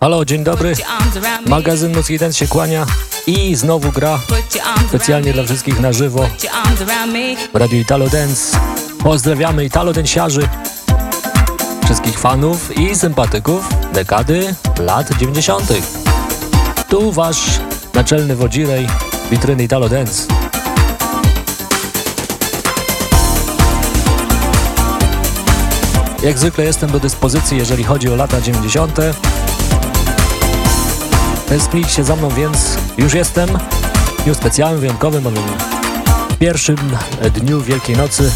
Halo, dzień dobry. Magazyn Muzyki Dance się kłania i znowu gra specjalnie dla wszystkich na żywo w Radiu Italo Dance. Pozdrawiamy Italo Densiarzy, wszystkich fanów i sympatyków dekady lat 90. Tu wasz naczelny wodzirej witryny Italo Dance. Jak zwykle jestem do dyspozycji, jeżeli chodzi o lata 90. Tęsknijcie za mną, więc już jestem w dniu specjalnym, wyjątkowym, w pierwszym dniu Wielkiej Nocy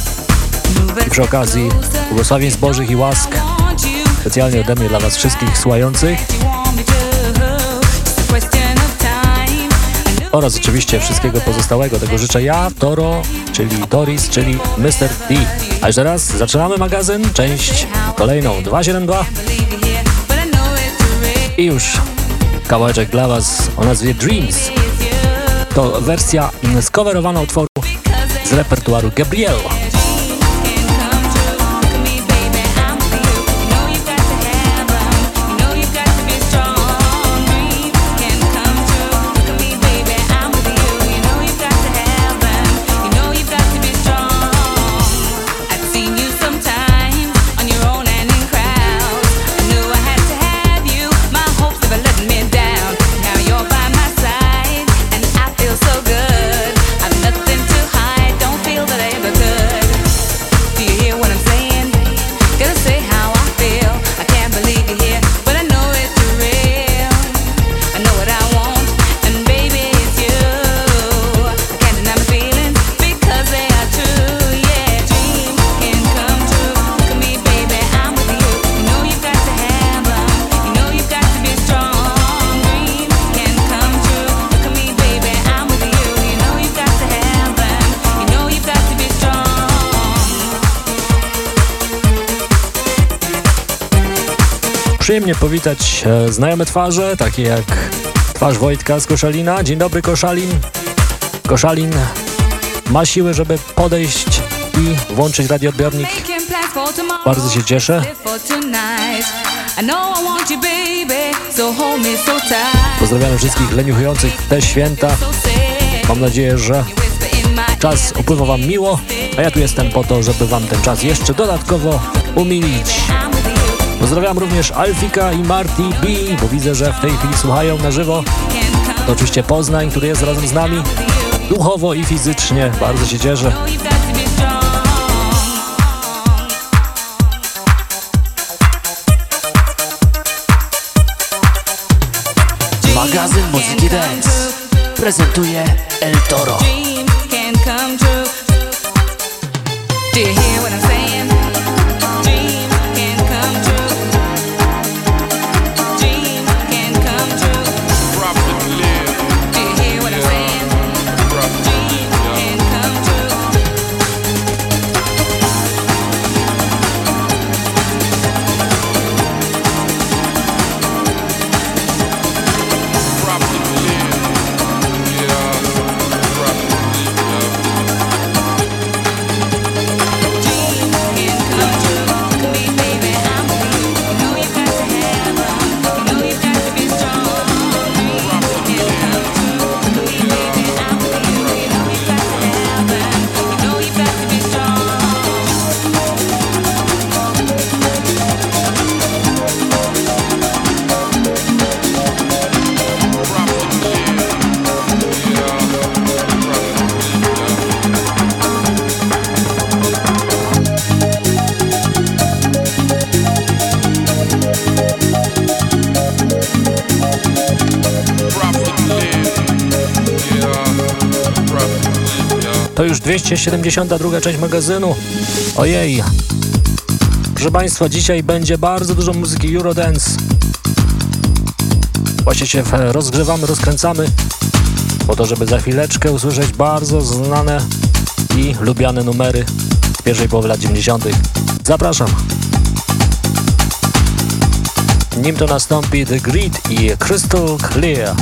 i przy okazji błogosławieństw Bożych i łask specjalnie ode mnie dla Was wszystkich słuchających oraz oczywiście wszystkiego pozostałego. Tego życzę ja, Toro, czyli Doris, czyli Mr. D. A jeszcze raz zaczynamy magazyn, część kolejną 272 i już kawałeczek dla Was o nazwie Dreams. To wersja skowerowana utworu z repertuaru Gabriel. Przyjemnie powitać e, znajome twarze, takie jak twarz Wojtka z Koszalina. Dzień dobry Koszalin. Koszalin ma siłę, żeby podejść i włączyć radioodbiornik. Bardzo się cieszę. Pozdrawiam wszystkich leniuchujących te święta. Mam nadzieję, że czas upływa Wam miło, a ja tu jestem po to, żeby Wam ten czas jeszcze dodatkowo umilić. Pozdrawiam również Alfika i Marty B, bo widzę, że w tej chwili słuchają na żywo. To oczywiście Poznań, który jest razem z nami duchowo i fizycznie. Bardzo się cieszę. Magazyn Muzyki Dance prezentuje El Toro. 272 część magazynu. Ojej. Proszę Państwa, dzisiaj będzie bardzo dużo muzyki Eurodance. Właśnie się rozgrzewamy, rozkręcamy po to, żeby za chwileczkę usłyszeć bardzo znane i lubiane numery z pierwszej połowy lat 90. Zapraszam. Nim to nastąpi The Grid i Crystal Clear.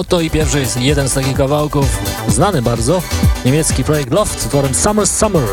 Oto i pierwszy jest jeden z takich kawałków, znany bardzo, niemiecki projekt Loft z utworem Summer. Summer.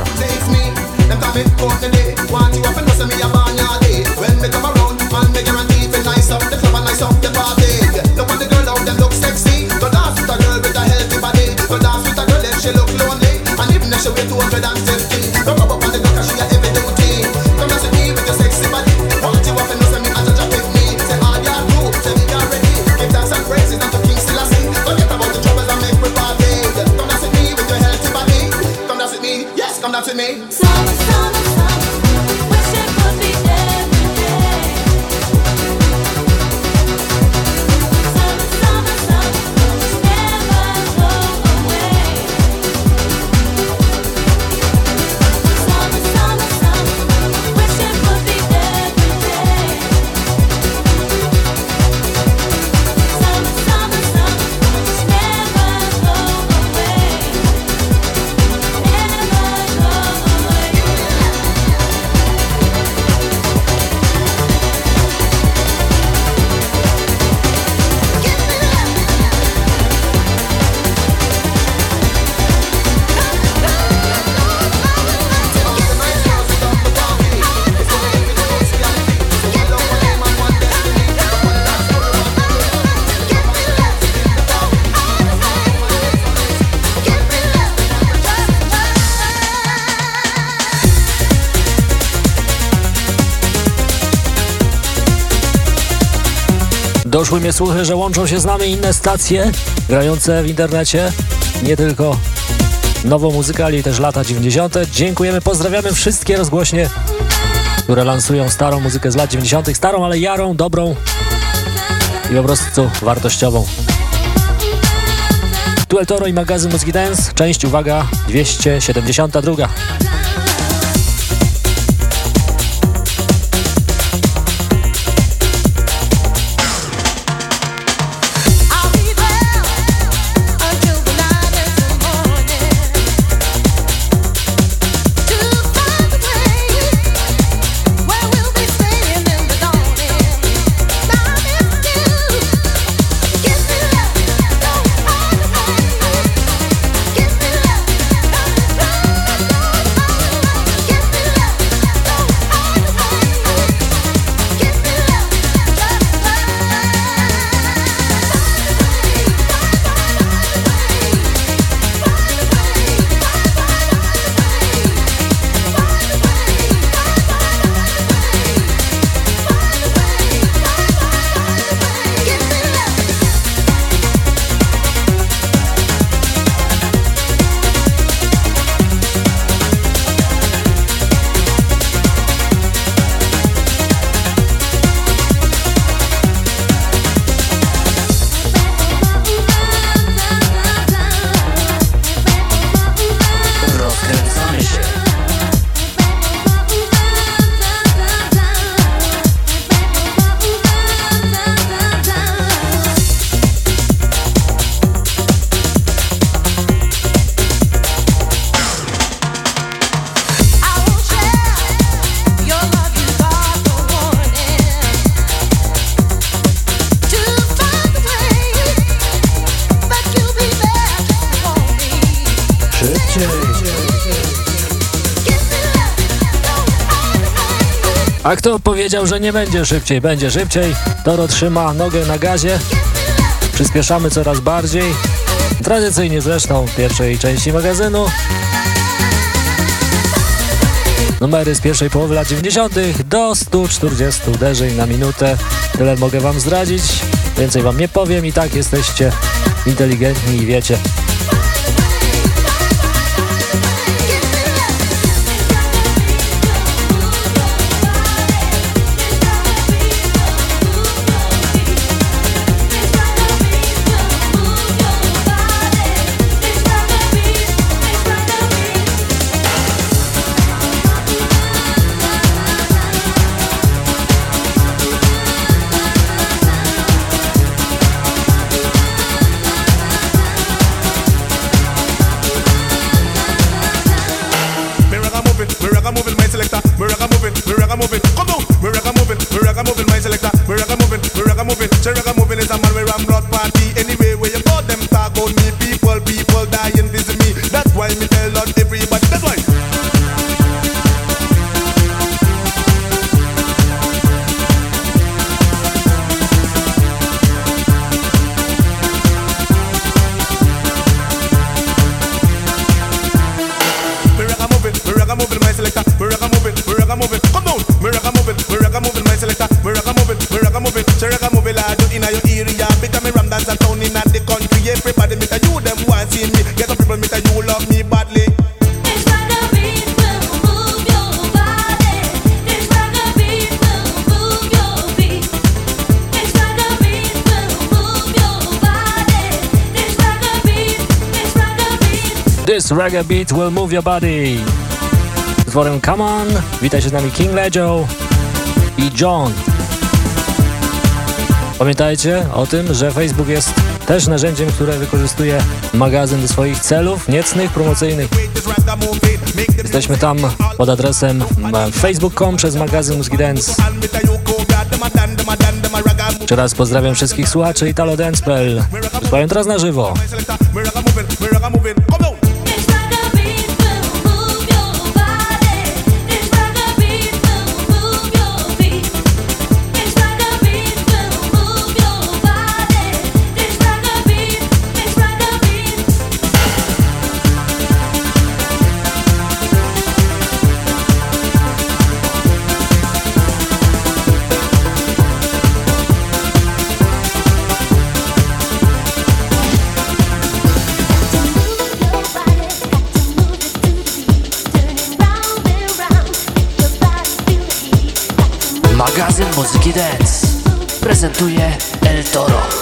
Doszły mnie słuchy, że łączą się z nami inne stacje grające w internecie. Nie tylko nową muzykę, ale też lata 90. Dziękujemy, pozdrawiamy wszystkie rozgłośnie które lansują starą muzykę z lat 90., starą, ale jarą, dobrą i po prostu wartościową. Duel Toro i magazyn Muzyki Dance, część, uwaga, 272. A kto powiedział, że nie będzie szybciej? Będzie szybciej. Toro trzyma nogę na gazie. Przyspieszamy coraz bardziej. Tradycyjnie zresztą w pierwszej części magazynu. Numery z pierwszej połowy lat 90. do 140 uderzeń na minutę. Tyle mogę wam zdradzić. Więcej wam nie powiem i tak jesteście inteligentni i wiecie. Reggae Beat Will Move Your Body. Z worem Come On, witaj się z nami King Lejo i John. Pamiętajcie o tym, że Facebook jest też narzędziem, które wykorzystuje magazyn do swoich celów niecnych, promocyjnych. Jesteśmy tam pod adresem facebook.com przez magazyn Muzyki Dance. Jeszcze raz pozdrawiam wszystkich słuchaczy Italo Dance.pl. Słuchają teraz na żywo. Dance prezentuje El Toro.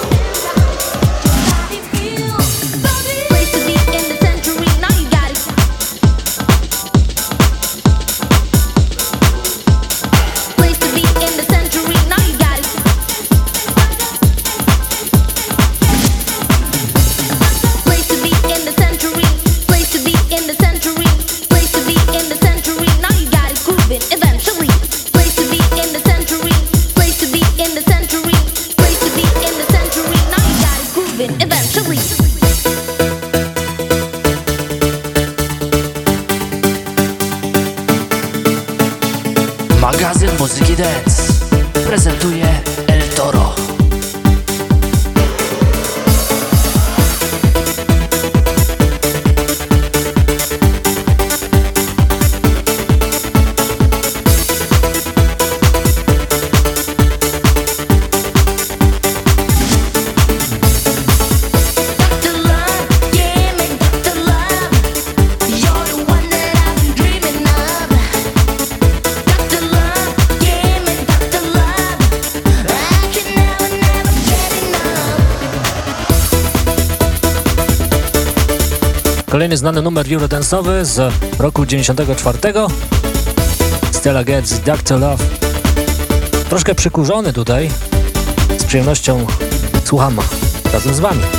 Znany numer eurodance'owy z roku 94. Stella Getz, Dr. Love. Troszkę przykurzony tutaj. Z przyjemnością słucham razem z Wami.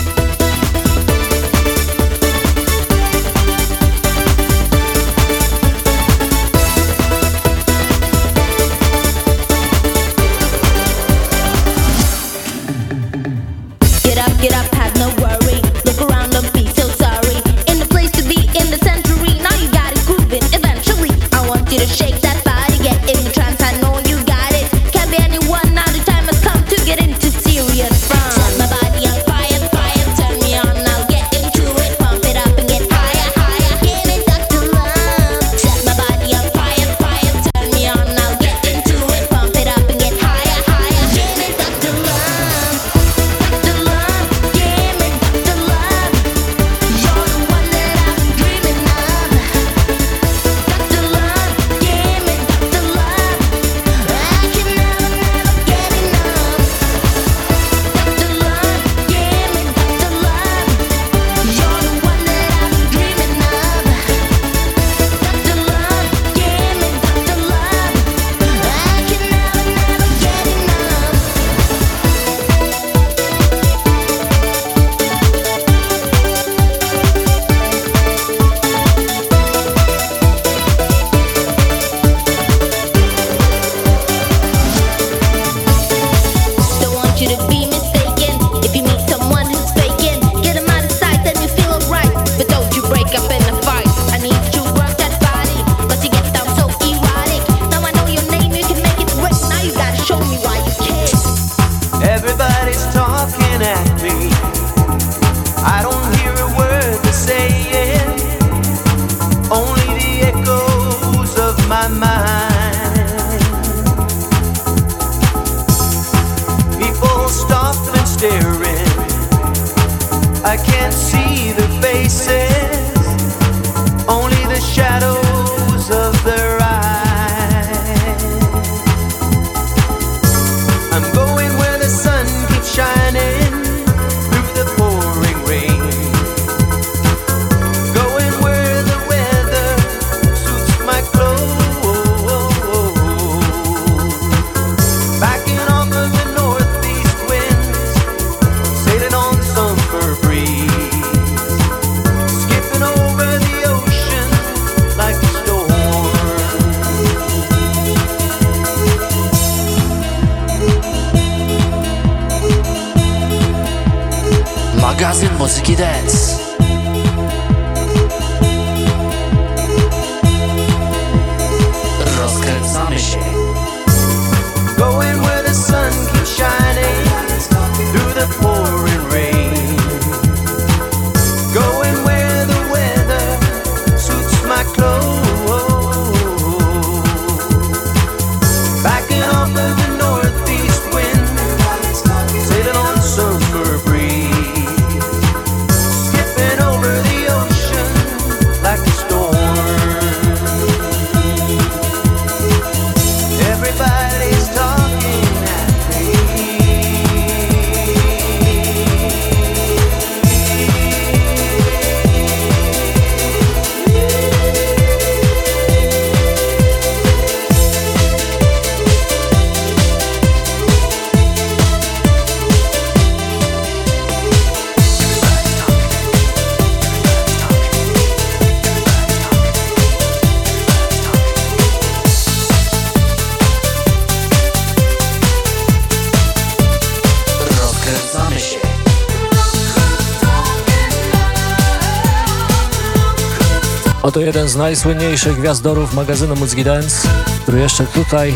Oto jeden z najsłynniejszych gwiazdorów magazynu Muzyki Dance, który jeszcze tutaj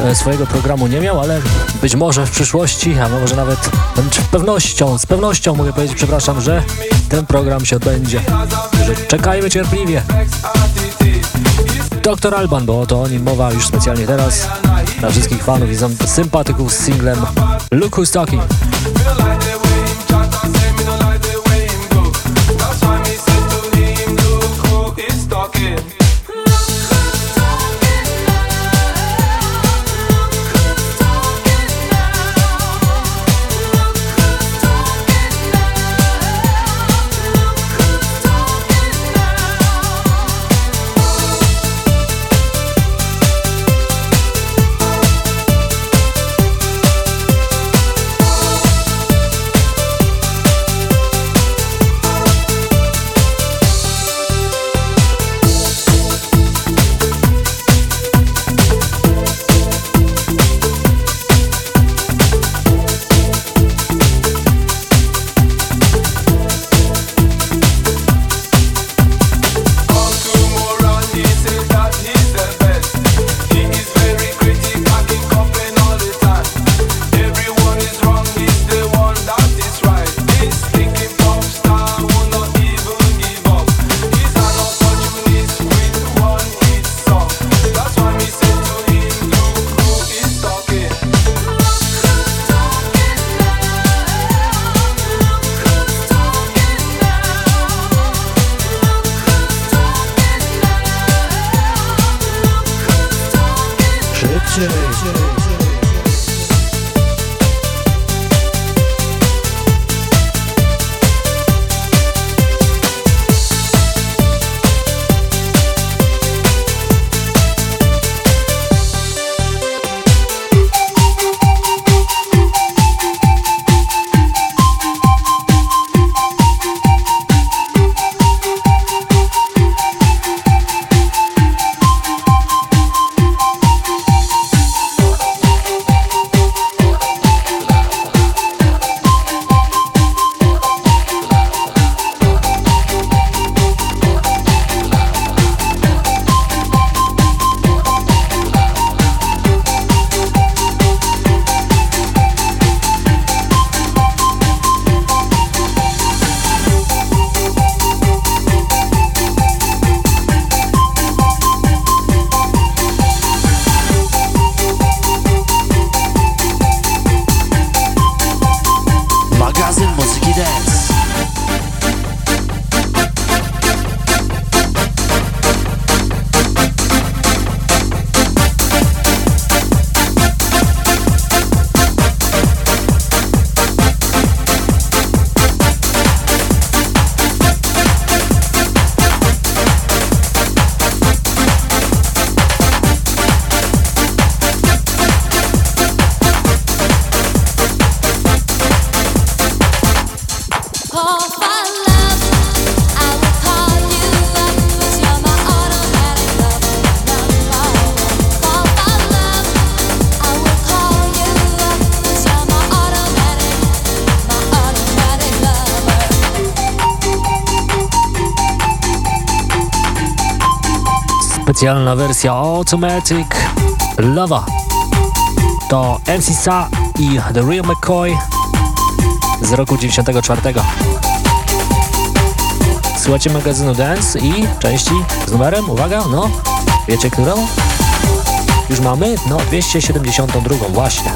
e, swojego programu nie miał, ale być może w przyszłości, a może nawet z pewnością, z pewnością mogę powiedzieć, przepraszam, że ten program się odbędzie. Także czekajmy cierpliwie. Dr. Alban, bo oto o nim mowa już specjalnie teraz dla wszystkich fanów i sympatyków z singlem Look Who's Talking. Specjalna wersja Automatic Lava. To MC Sa i The Real McCoy z roku 94. Słuchajcie magazynu Dance i części z numerem, uwaga, no, wiecie którą? Już mamy? No, 272 właśnie.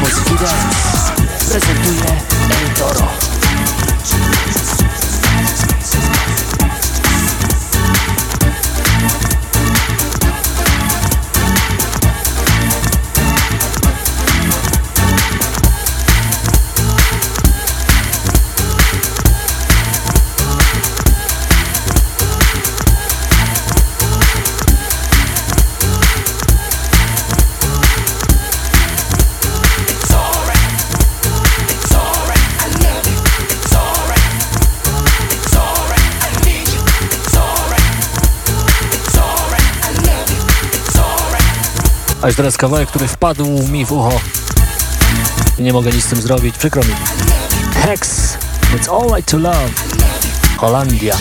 Muzyki dance prezentuje El Toro. A teraz kawałek, który wpadł mi w ucho. Nie mogę nic z tym zrobić, przykro mi. Hex, It's All Right To Love, Holandia.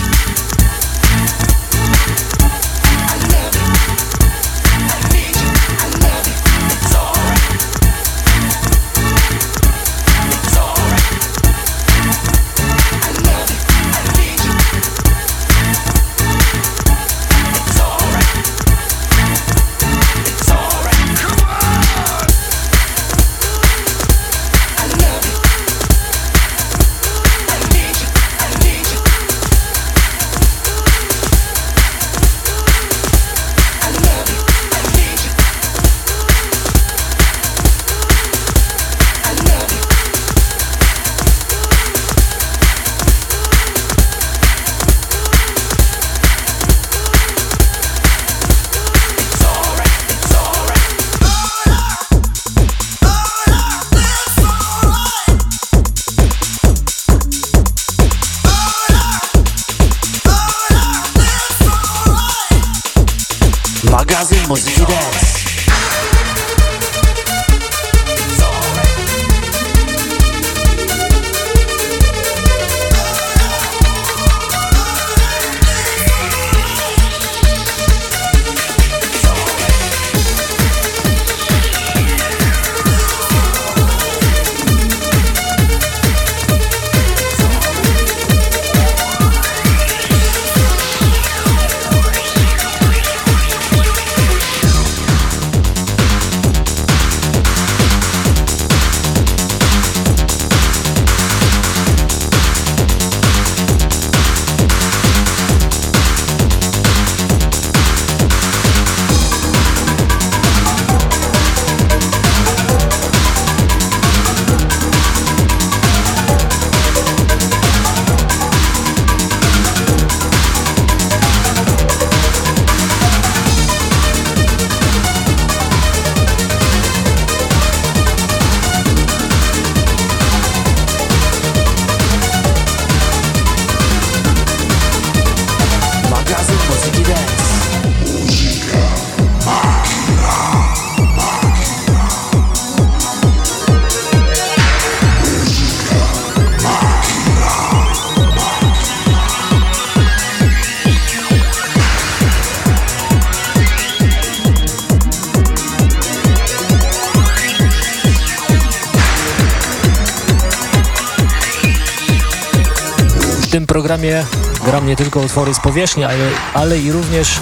Tylko utwory z powierzchni, ale, ale i również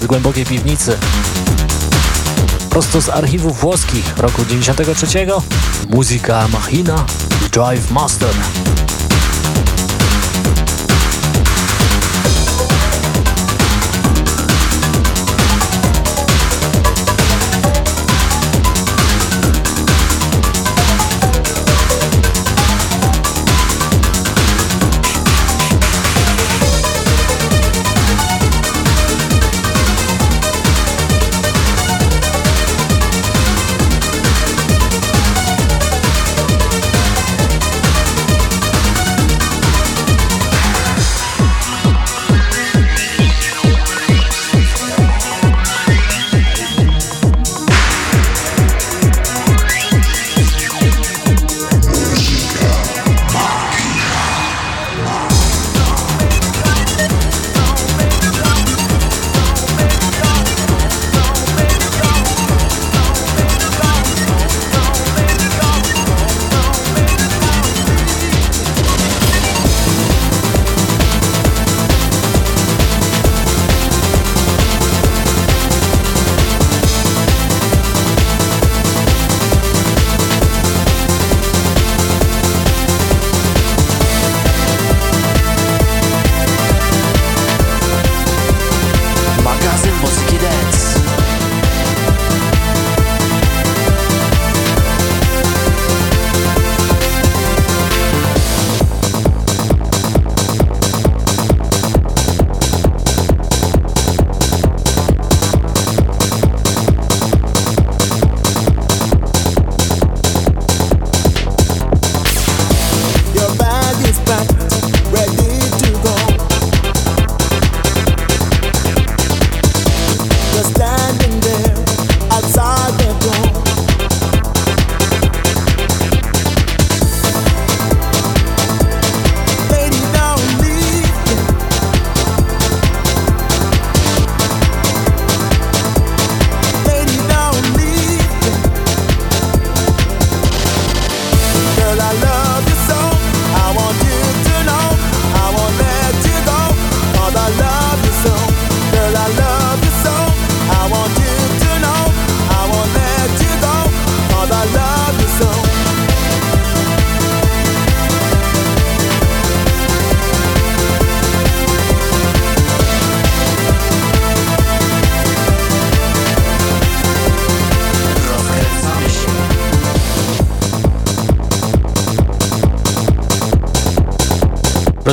z głębokiej piwnicy. Prosto z archiwów włoskich roku 93 muzyka Machina Drive Master.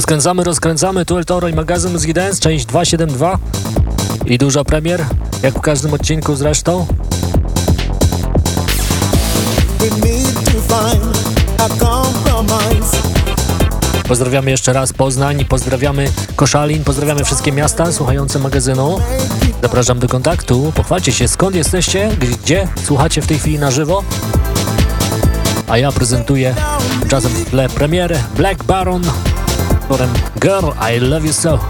Rozkręcamy, rozkręcamy, tu El Toro i magazyn Muzyki Dance, część 272 i dużo premier, jak w każdym odcinku zresztą. Pozdrawiamy jeszcze raz Poznań, pozdrawiamy Koszalin, pozdrawiamy wszystkie miasta słuchające magazynu. Zapraszam do kontaktu, pochwalcie się skąd jesteście, gdzie słuchacie w tej chwili na żywo. A ja prezentuję czasem w tle premierę Black Baron, Girl I Love You So.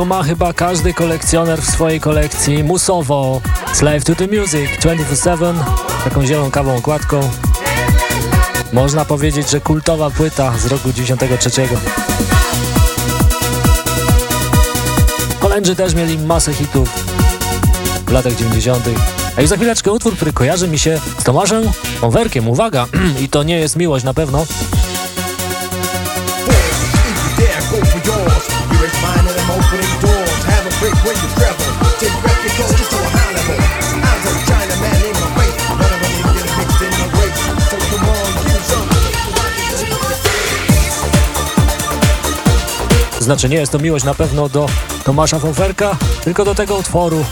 To ma chyba każdy kolekcjoner w swojej kolekcji. Musowo, Slave to the Music, 24-7, taką zieloną kawą okładką. Można powiedzieć, że kultowa płyta z roku 93. Holendrzy też mieli masę hitów w latach 90. A już za chwileczkę utwór, który kojarzy mi się z Tomaszem Owerkiem. Uwaga, i to nie jest miłość na pewno. Znaczy nie jest to miłość na pewno do Tomasza Foferka, tylko do tego utworu.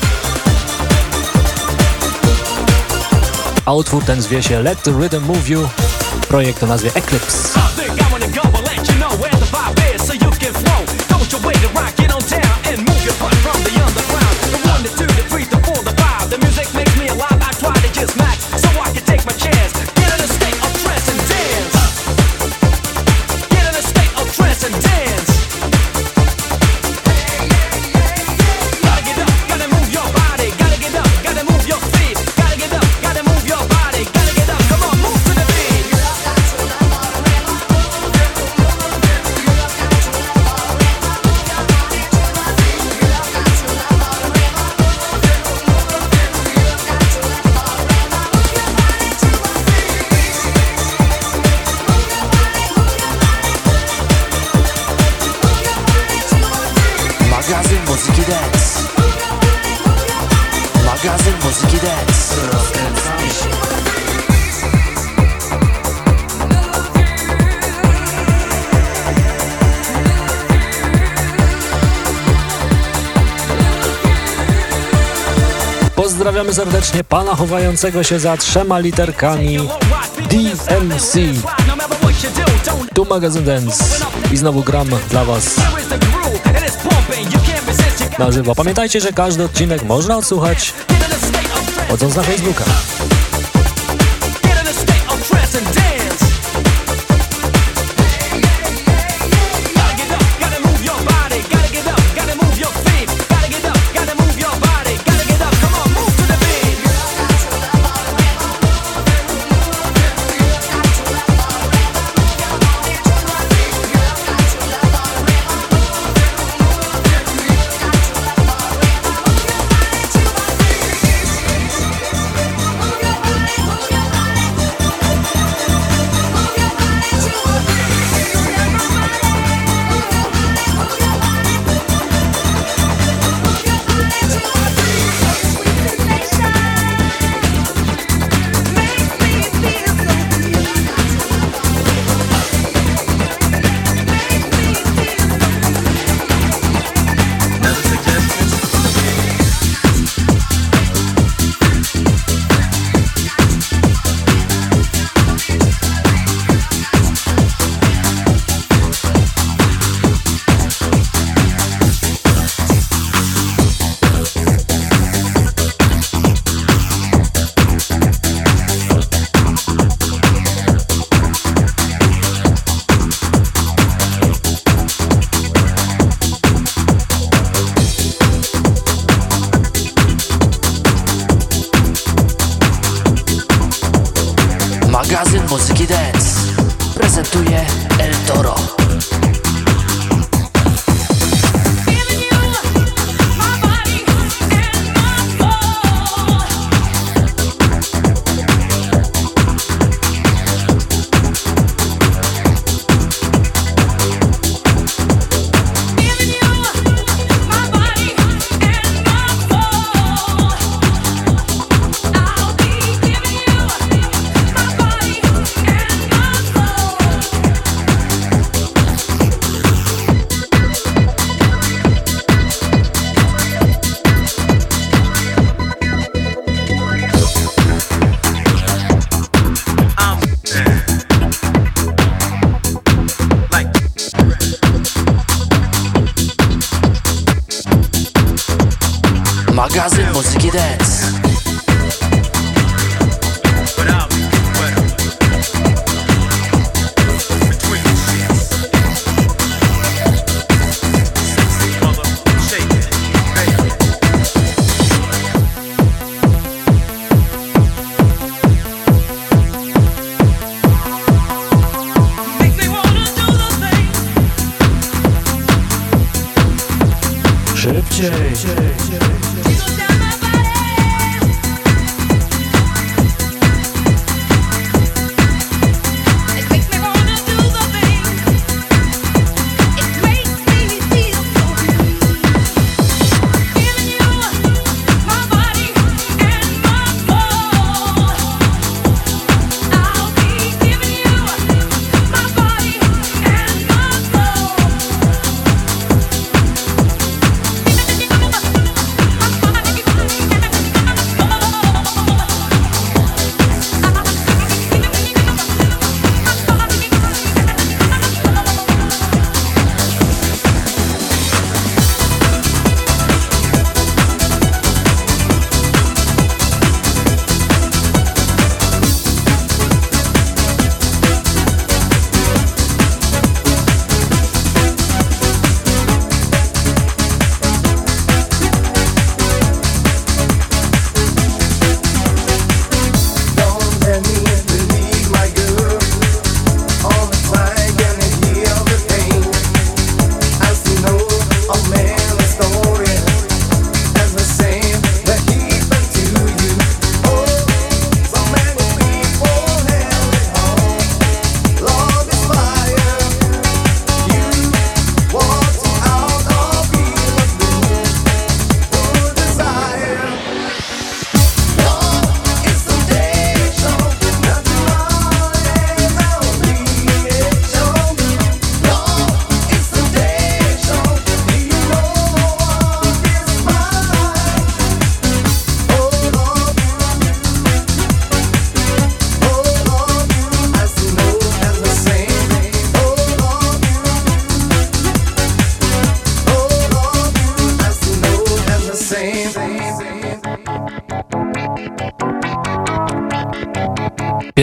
A utwór ten zwie się Let the Rhythm Move You, projekt o nazwie Eclipse. Pozdrawiamy serdecznie pana chowającego się za trzema literkami DMC. Tu magazyn Dance i znowu gram dla was na żywo. Pamiętajcie, że każdy odcinek można odsłuchać chodząc na Facebooka.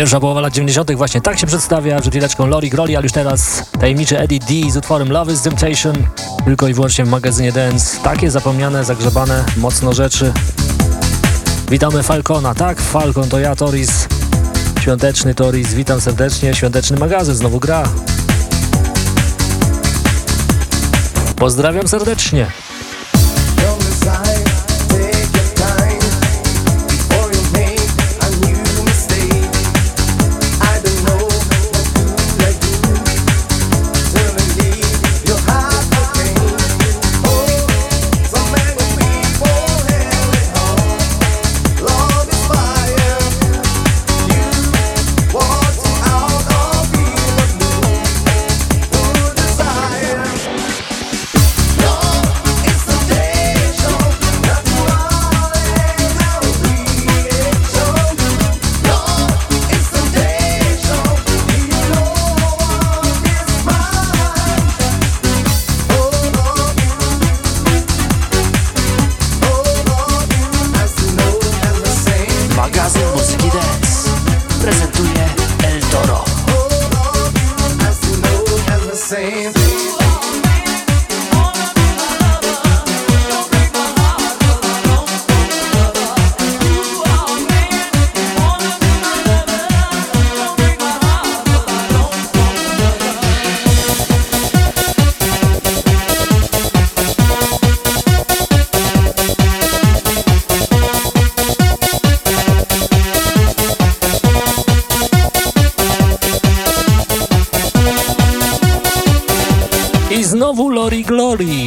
Pierwsza połowa lat 90. właśnie tak się przedstawia, przed chwileczką Lori Groli, ale już teraz tajemniczy Eddie D z utworem Love is Temptation, tylko i wyłącznie w magazynie Dance. Takie zapomniane, zagrzebane mocno rzeczy. Witamy Falcona, tak, Falcon to ja, Toris, świąteczny Toris, witam serdecznie, świąteczny magazyn znowu gra. Pozdrawiam serdecznie.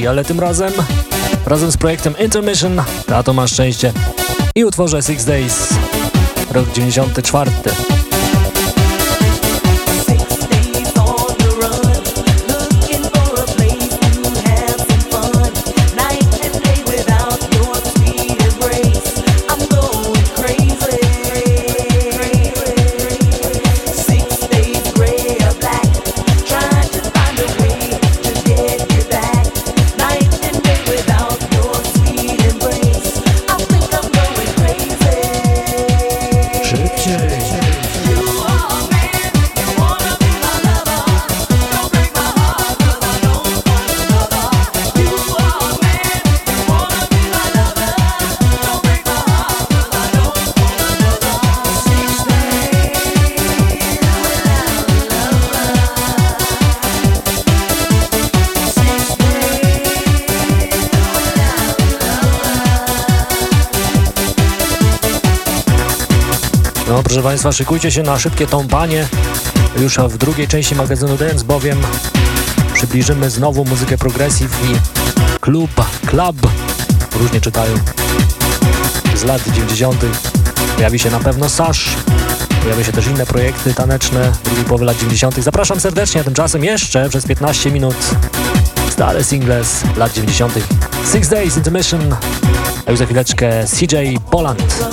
Ale tym razem razem z projektem Intermission, tato ma szczęście i utworze Six Days, rok 94. Proszę Państwa, szykujcie się na szybkie tąpanie już w drugiej części magazynu Dance, bowiem przybliżymy znowu muzykę progressive i klub, club, różnie czytają, z lat 90. Pojawi się na pewno Sash, pojawią się też inne projekty taneczne drugiej połowy lat 90. Zapraszam serdecznie, a tymczasem jeszcze przez 15 minut stare singles lat 90. Six Days Intermission, a już za chwileczkę CJ Poland.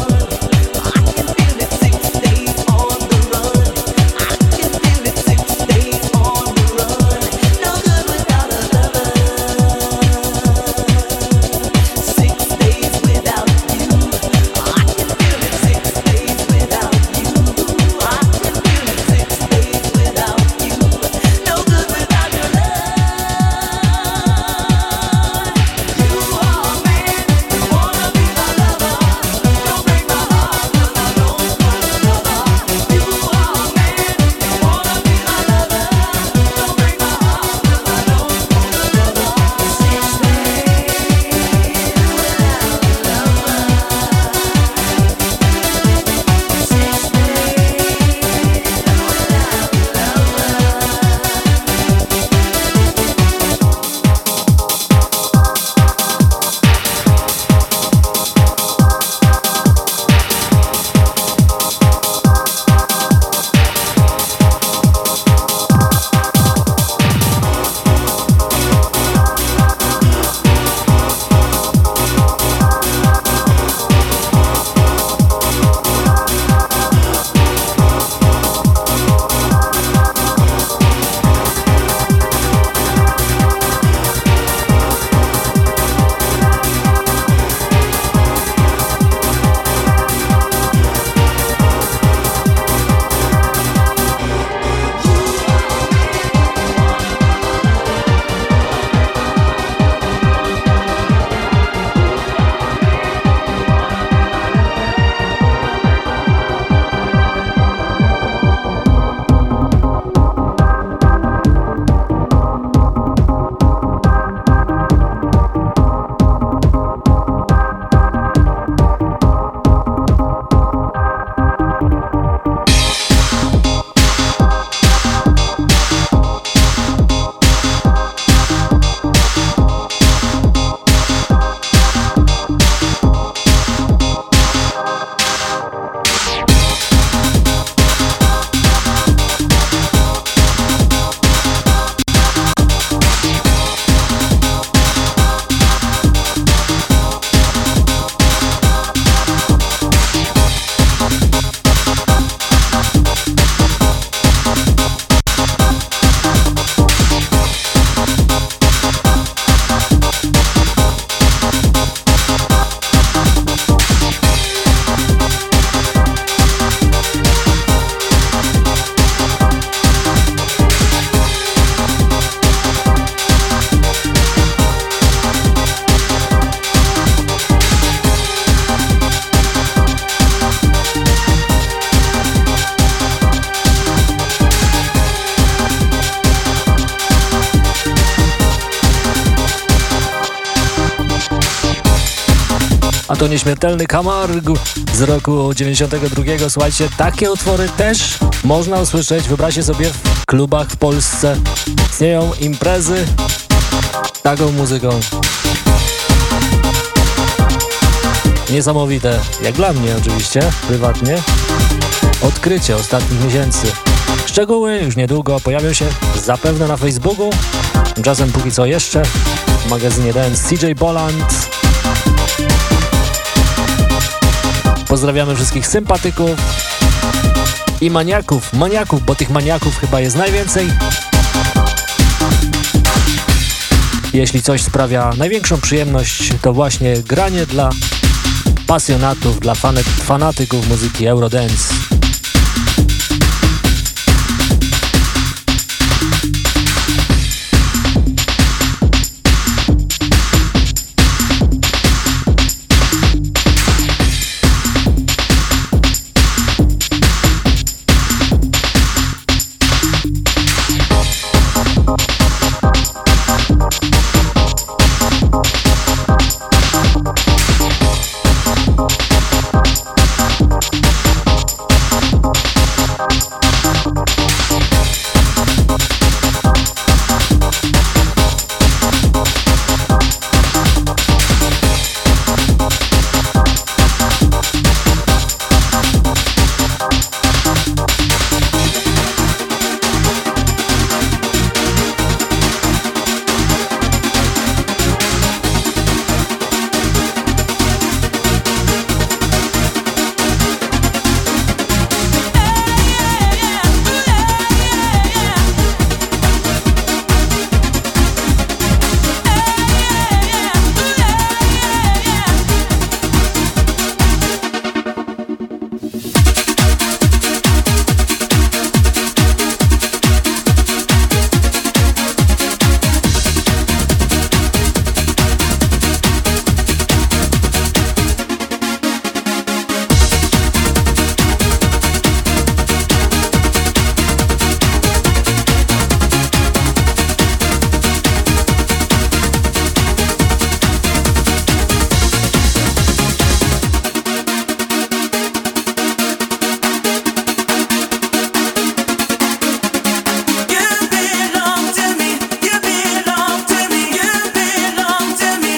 Nieśmiertelny Camargo z roku 92. Słuchajcie, takie utwory też można usłyszeć, wyobraźcie sobie, w klubach w Polsce. Istnieją imprezy taką muzyką. Niesamowite, jak dla mnie oczywiście, prywatnie, odkrycie ostatnich miesięcy. Szczegóły już niedługo pojawią się zapewne na Facebooku, czasem póki co jeszcze w magazynie Dance CJ Boland. Pozdrawiamy wszystkich sympatyków i maniaków, maniaków, bo tych maniaków chyba jest najwięcej. Jeśli coś sprawia największą przyjemność, to właśnie granie dla pasjonatów, dla fanatyków muzyki Eurodance.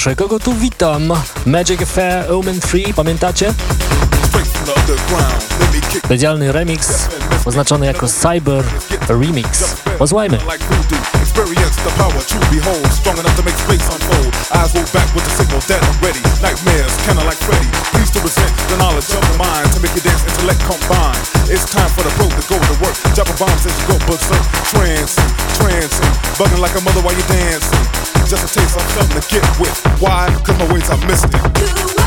Proszę, kogo tu witam? Magic Affair Omen 3, pamiętacie? Specjalny remix oznaczony jako Cyber Remix. Posłuchajmy. Experience the power to behold, strong enough to make space unfold. Eyes roll back with the signal that I'm ready. Nightmares, kinda like Freddy. Please to present the knowledge of the mind to make your dance intellect combine. It's time for the pro to go to work. Dropping bombs as you go berserk. Trancing, trancing, bugging like a mother while you're dancing. Just a taste of something to get with. Why? Cause my ways are mystic. Do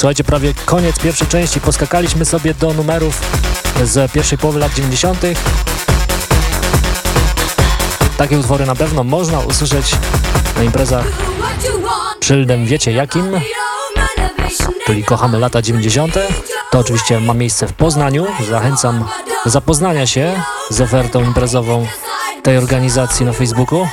Słuchajcie, prawie koniec pierwszej części. Poskakaliśmy sobie do numerów z pierwszej połowy lat 90. Takie utwory na pewno można usłyszeć na imprezach szyldem wiecie jakim, czyli kochamy lata 90. To oczywiście ma miejsce w Poznaniu. Zachęcam do zapoznania się z ofertą imprezową tej organizacji na Facebooku.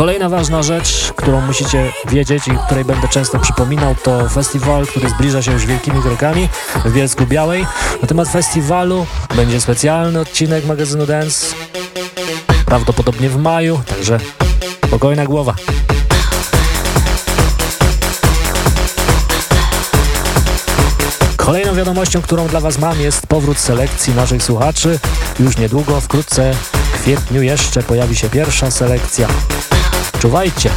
Kolejna ważna rzecz, którą musicie wiedzieć i której będę często przypominał, to festiwal, który zbliża się już wielkimi krokami w Bielsku Białej. Na temat festiwalu będzie specjalny odcinek magazynu Dance, prawdopodobnie w maju, także spokojna głowa. Kolejną wiadomością, którą dla Was mam jest powrót selekcji naszych słuchaczy. Już niedługo, wkrótce, w kwietniu jeszcze pojawi się pierwsza selekcja. Czuwajcie!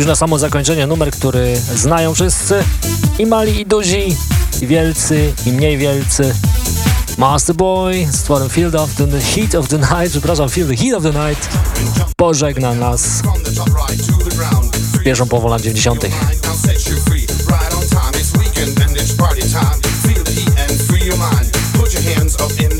Już na samo zakończenie numer, który znają wszyscy. I mali, i duzi, i wielcy, i mniej wielcy. Masterboy z tworem Field of the Heat of the Night, przepraszam, Field the Heat of the Night pożegna nas pierwszą połową lat 90. Put your hands up in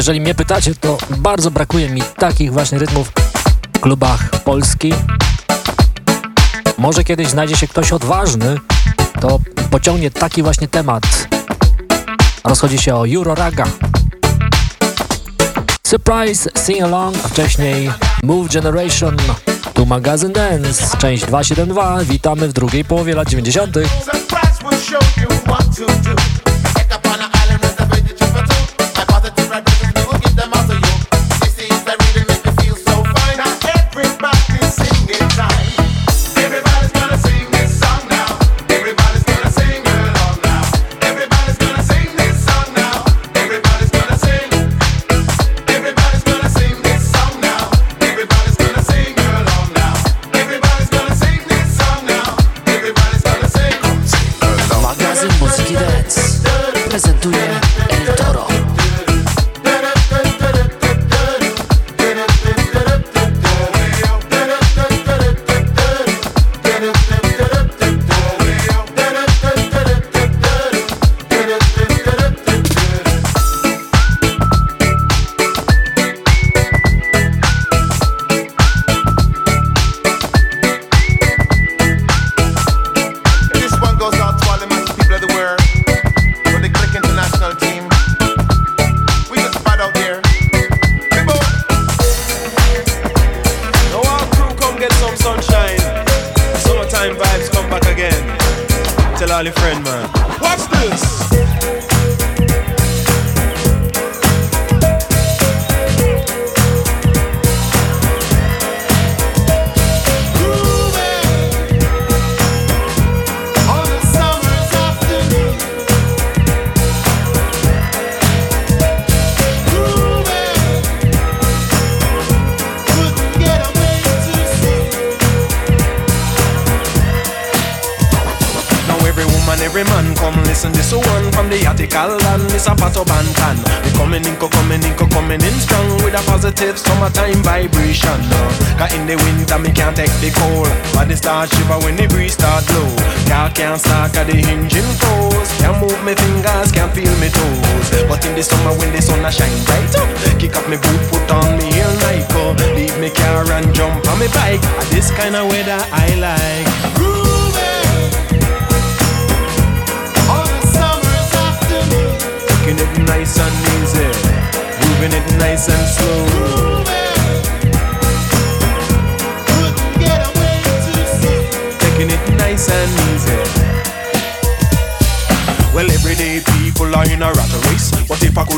Jeżeli mnie pytacie, to bardzo brakuje mi takich właśnie rytmów w klubach Polski. Może kiedyś znajdzie się ktoś odważny, to pociągnie taki właśnie temat. Rozchodzi się o Euro Raga. Surprise Sing Along, a wcześniej Move Generation, tu magazyn Dance, część 272. Witamy w drugiej połowie lat 90.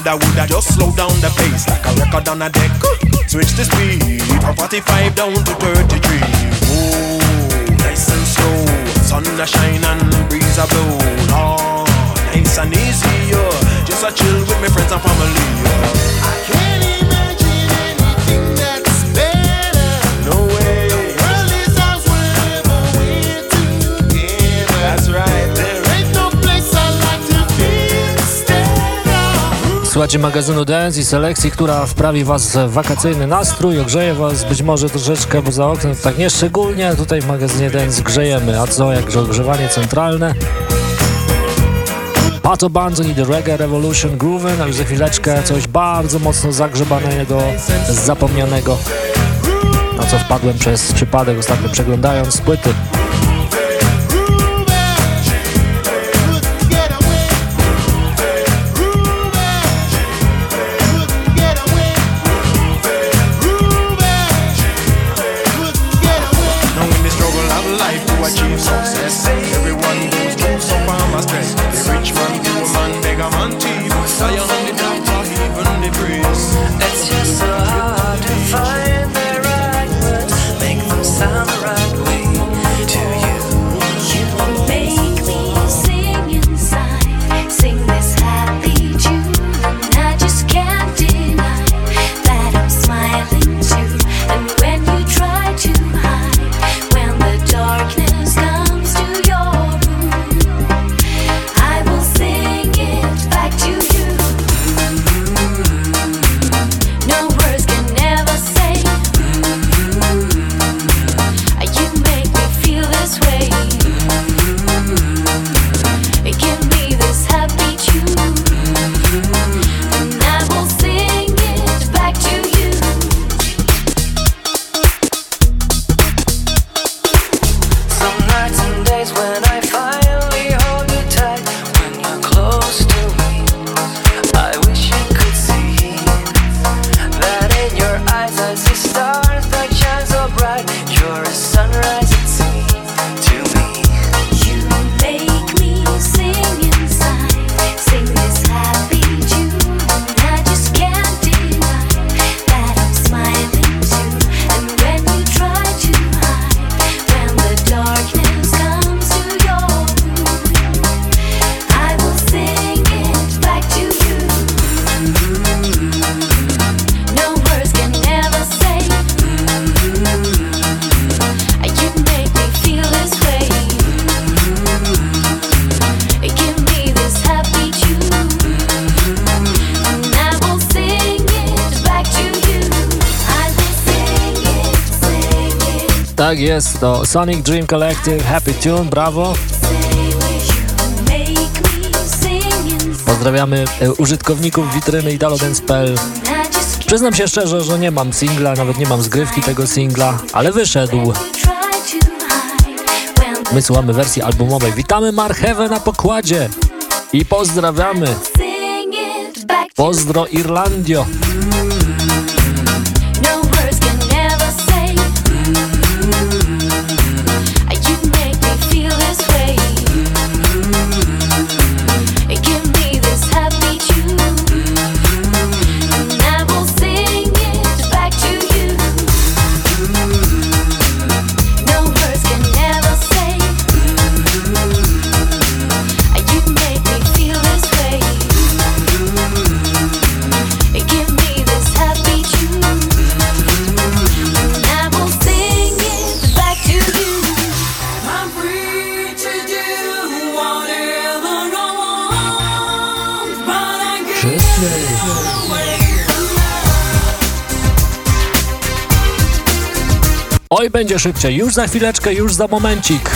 coulda, woulda just slow down the pace like a record on a deck. Switch the speed from 45 down to 33. Oh, nice and slow. Sun a shine and breeze a blow. Oh, nice and easy, yeah. Just a chill with my friends and family. Yeah. Słuchajcie magazynu Dance i selekcji, która wprawi was w wakacyjny nastrój, ogrzeje was być może troszeczkę, bo za oknem tak nieszczególnie. Tutaj w magazynie Dance grzejemy, a co jak ogrzewanie centralne. Pato Banzo i The Reggae Revolution Groovin, a już za chwileczkę coś bardzo mocno zagrzebanego, zapomnianego, na co wpadłem przez przypadek ostatnio przeglądając płyty. Sonic Dream Collective, Happy Tune, brawo. Pozdrawiamy e, użytkowników witryny italodance.pl. Przyznam się szczerze, że nie mam singla, nawet nie mam zgrywki tego singla, ale wyszedł. My słuchamy wersji albumowej. Witamy Marchewę na pokładzie i pozdrawiamy. Pozdro Irlandio. Oj, będzie szybciej. Już za chwileczkę, już za momencik.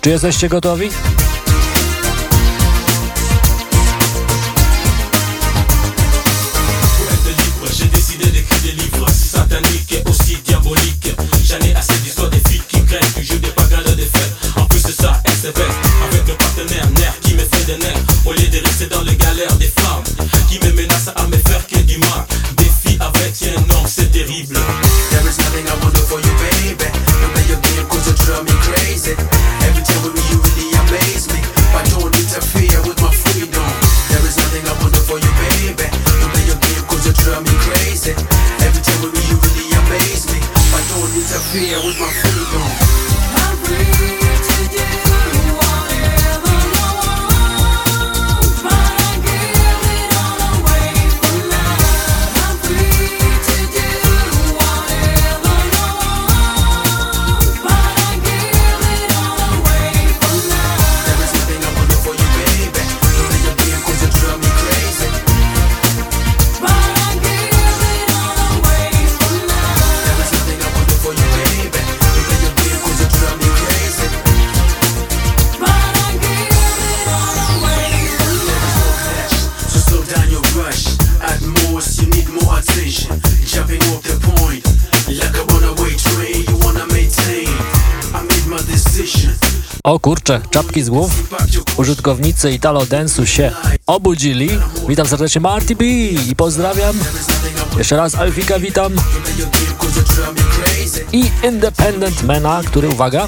Czy jesteście gotowi? Czapki z głów. Użytkownicy Italo Dance'u się obudzili. Witam serdecznie Marty B i pozdrawiam. Jeszcze raz Alfika witam. I Independent Mena, który, uwaga,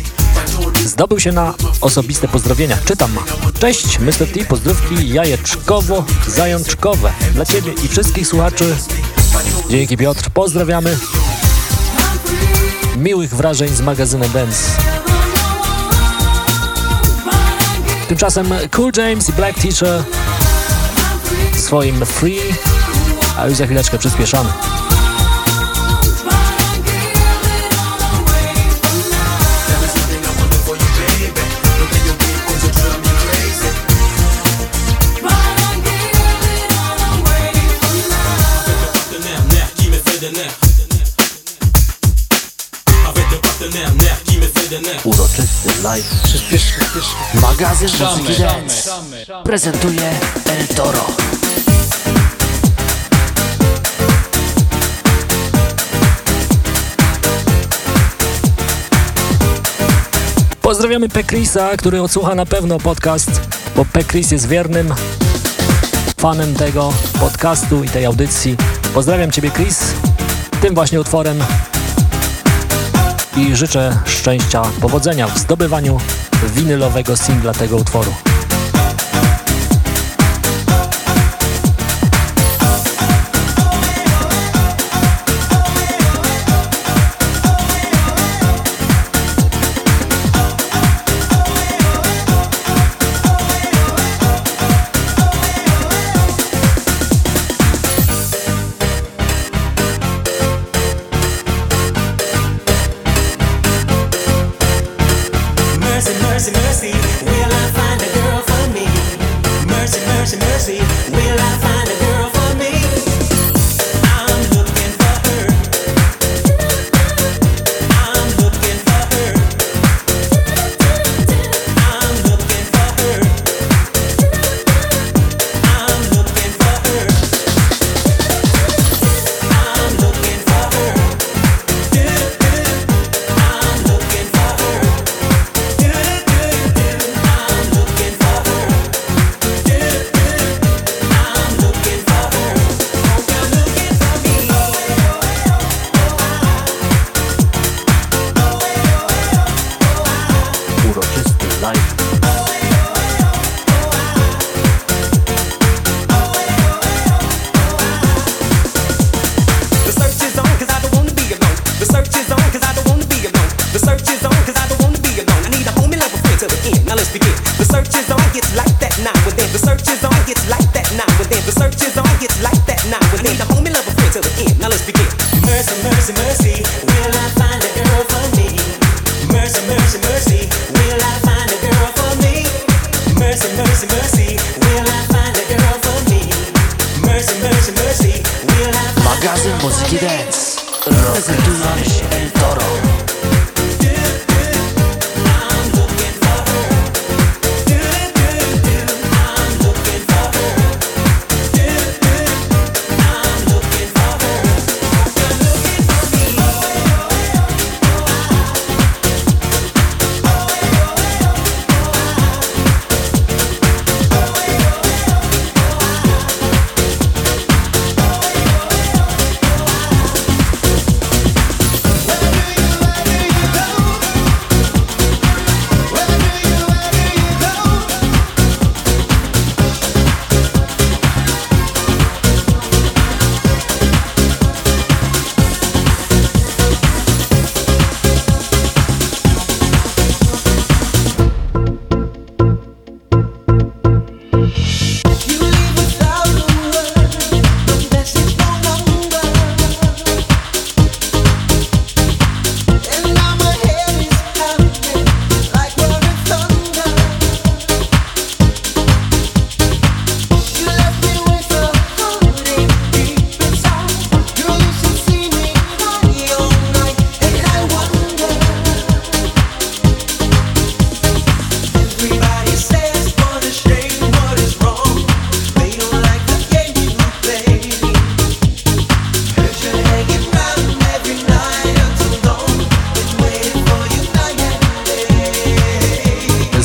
zdobył się na osobiste pozdrowienia. Czytam. Cześć, Mr. T, pozdrówki jajeczkowo-zajączkowe dla Ciebie i wszystkich słuchaczy. Dzięki Piotr, pozdrawiamy. Miłych wrażeń z magazynem Dance. Tymczasem Cool James i Black Teacher swoim Free, a już za chwileczkę przyspieszamy. Uroczysty live. Magazyn Muzyki Dance prezentuje El Toro. Pozdrawiamy Pekrisa, który odsłucha na pewno podcast, bo Pekris jest wiernym fanem tego podcastu i tej audycji. Pozdrawiam Ciebie, Chris, tym właśnie utworem i życzę szczęścia, powodzenia w zdobywaniu winylowego singla tego utworu.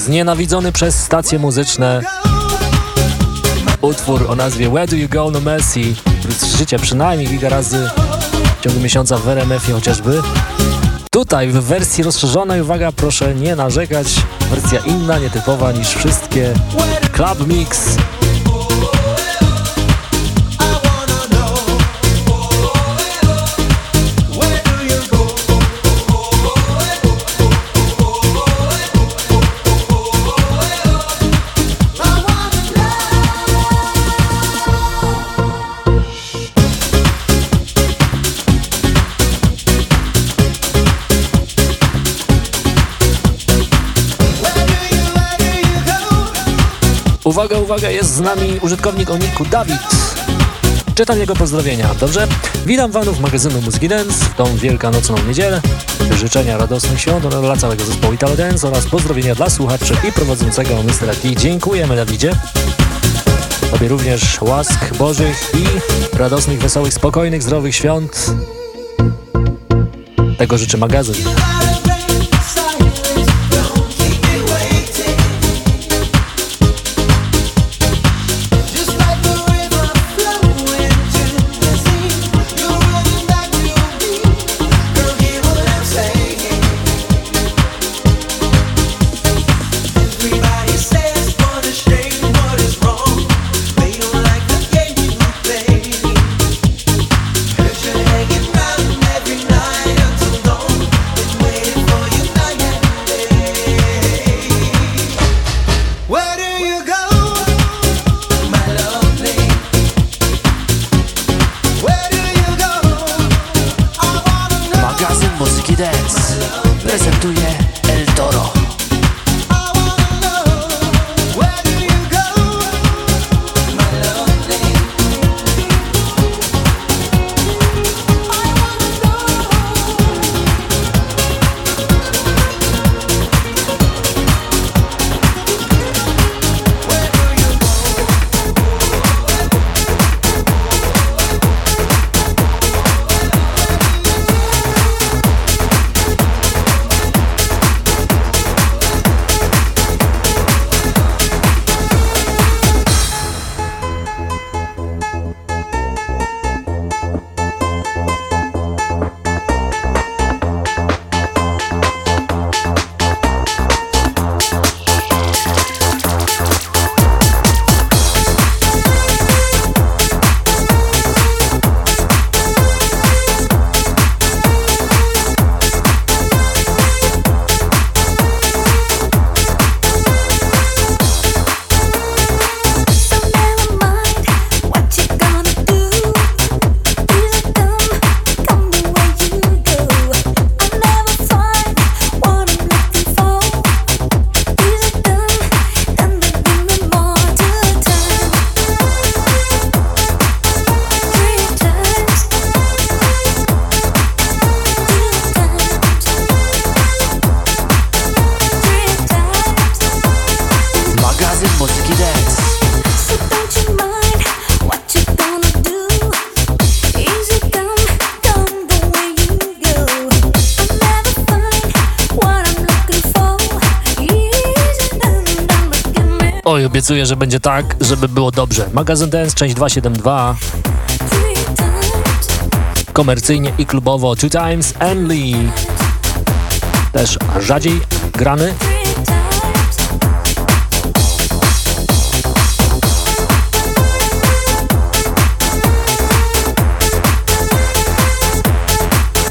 Znienawidzony przez stacje muzyczne utwór o nazwie Where Do You Go No Mercy, który słyszycie przynajmniej kilka razy w ciągu miesiąca w RMF-ie chociażby. Tutaj w wersji rozszerzonej, uwaga, proszę nie narzekać, wersja inna, nietypowa niż wszystkie. Club Mix Uwaga, uwaga, jest z nami użytkownik o niku Dawid. Czytam jego pozdrowienia, dobrze? Witam fanów magazynu Muzyki Dance w tą wielkanocną niedzielę. Życzenia radosnych świąt dla całego zespołu Italo Dance oraz pozdrowienia dla słuchaczy i prowadzącego Mr. T. Dziękujemy Dawidzie. Tobie również łask Bożych i radosnych, wesołych, spokojnych, zdrowych świąt. Tego życzy magazyn. Oj, obiecuję, że będzie tak, żeby było dobrze. Magazyn Dance, część 272. Komercyjnie i klubowo Two Times Only. Też rzadziej grany.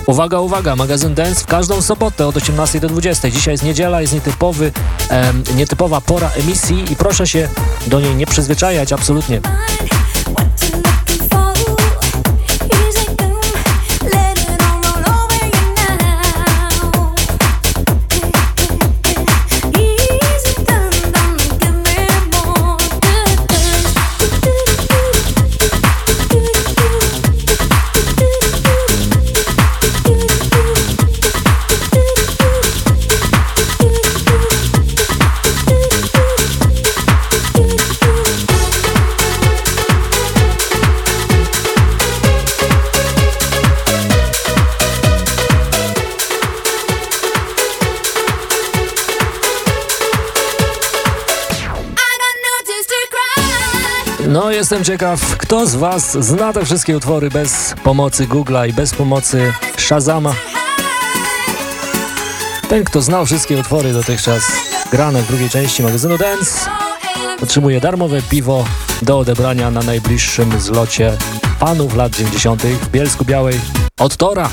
Uwaga, uwaga, magazyn Dance w każdą sobotę od 18 do 20. Dzisiaj jest niedziela, jest nietypowy, em, nietypowa pora emisji i proszę się do niej nie przyzwyczajać absolutnie. Jestem ciekaw, kto z Was zna te wszystkie utwory bez pomocy Google'a i bez pomocy Shazama. Ten, kto znał wszystkie utwory dotychczas grane w drugiej części magazynu Dance, otrzymuje darmowe piwo do odebrania na najbliższym zlocie panów lat 90. w Bielsku Białej od Tora.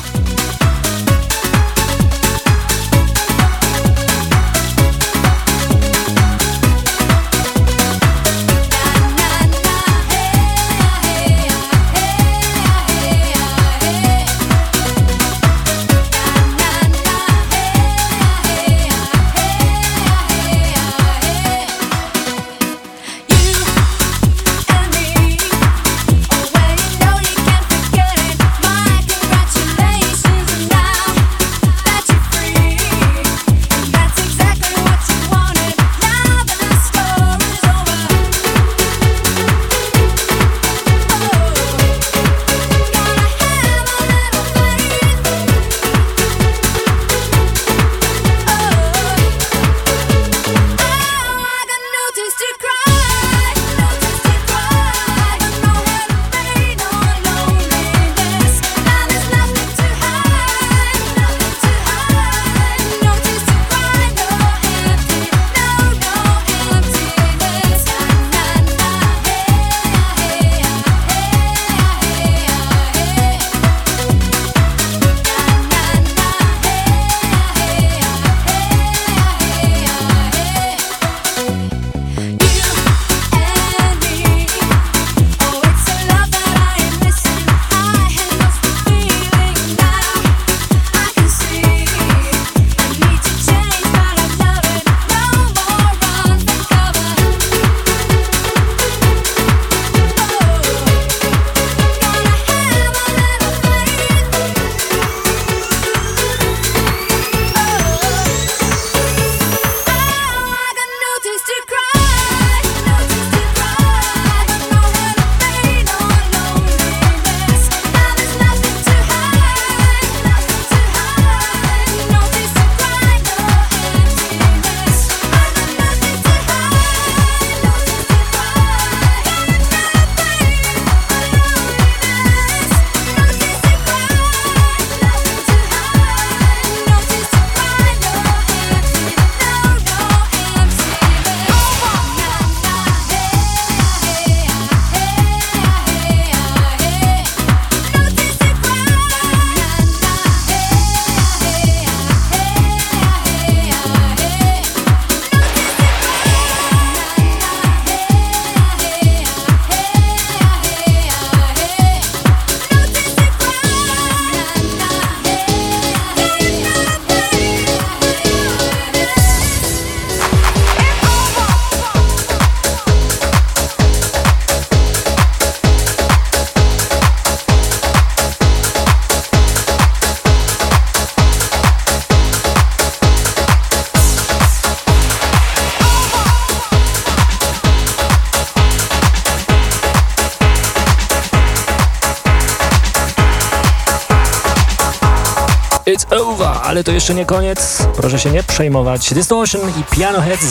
Ale to jeszcze nie koniec. Proszę się nie przejmować. Distortion i Piano Heads.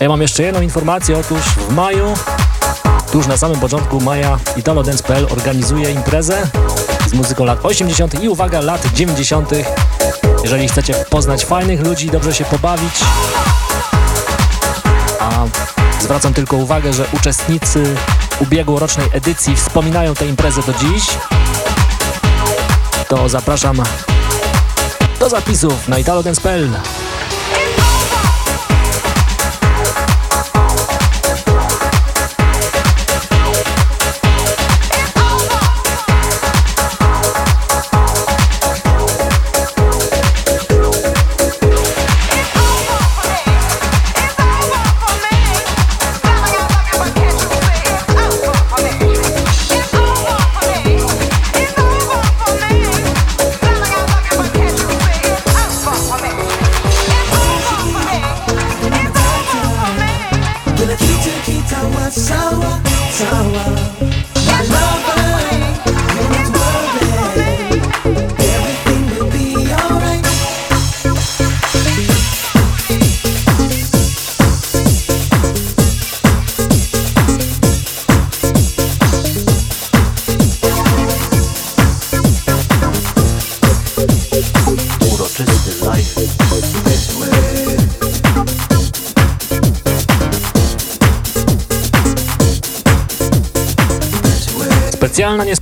Ja mam jeszcze jedną informację, otóż w maju, tuż na samym początku maja Italo Dance.pl organizuje imprezę z muzyką lat 80. i uwaga, lat 90. Jeżeli chcecie poznać fajnych ludzi, dobrze się pobawić, a zwracam tylko uwagę, że uczestnicy ubiegłorocznej edycji wspominają tę imprezę do dziś, to zapraszam do zapisów na italodance.pl.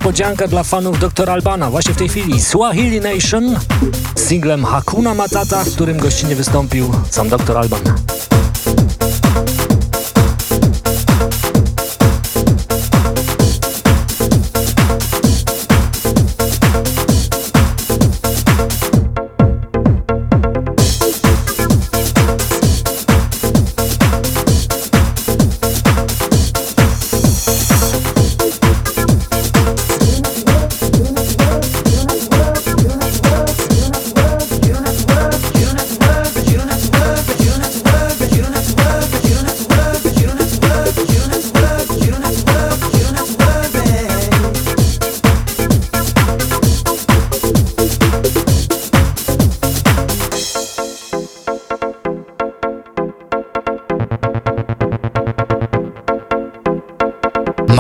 niespodzianka dla fanów Dr. Albana. Właśnie w tej chwili Swahili Nation z singlem Hakuna Matata, w którym gościnnie wystąpił sam Dr. Alban.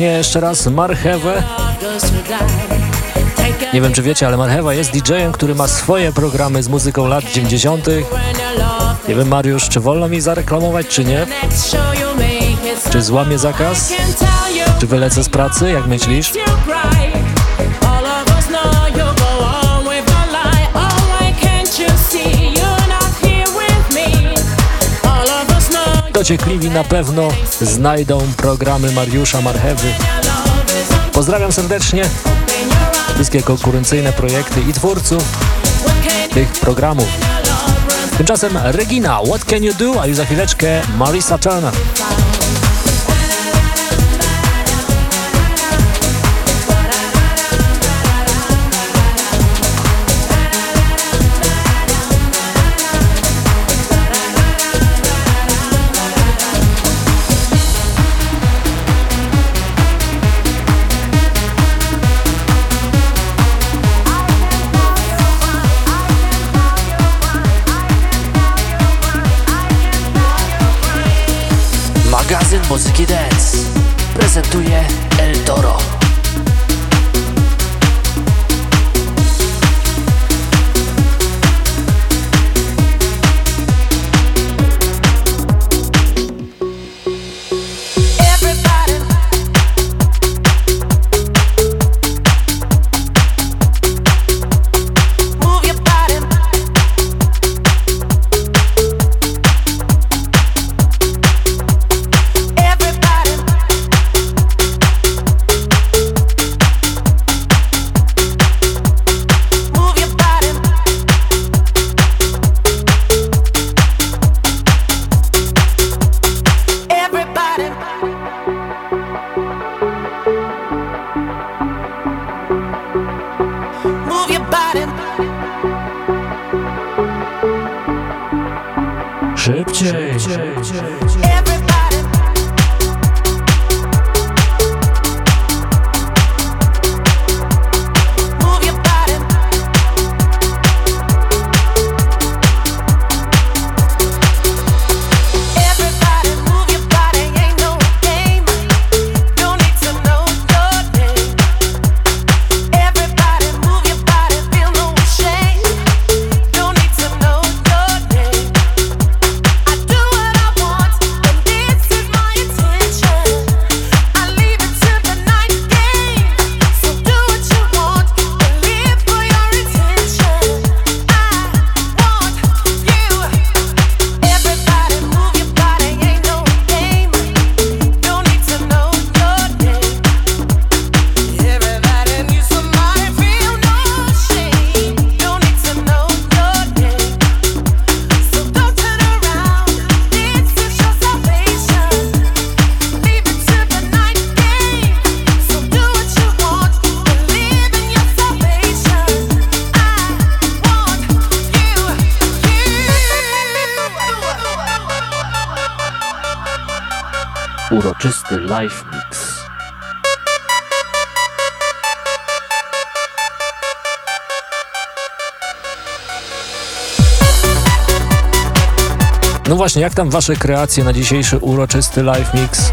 Serdecznie jeszcze raz Marchewę. Nie wiem czy wiecie, ale Marchewa jest DJ-em, który ma swoje programy z muzyką lat 90. Nie wiem Mariusz, czy wolno mi zareklamować, czy nie? Czy złamie zakaz? Czy wylecę z pracy, jak myślisz? Dociekliwi na pewno znajdą programy Mariusza Marchewy. Pozdrawiam serdecznie wszystkie konkurencyjne projekty i twórców tych programów. Tymczasem Regina, What Can You Do? A już za chwileczkę Marisa Turner. Właśnie, jak tam wasze kreacje na dzisiejszy uroczysty live mix?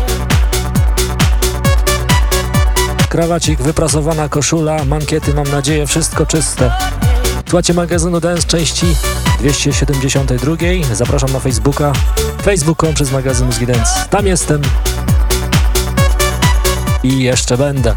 Krawacik, wyprasowana koszula, mankiety, mam nadzieję, wszystko czyste. Słuchajcie magazynu Dance części 272. Zapraszam na Facebooka, facebook.com przez magazyn Mózgi Dance. Tam jestem i jeszcze będę.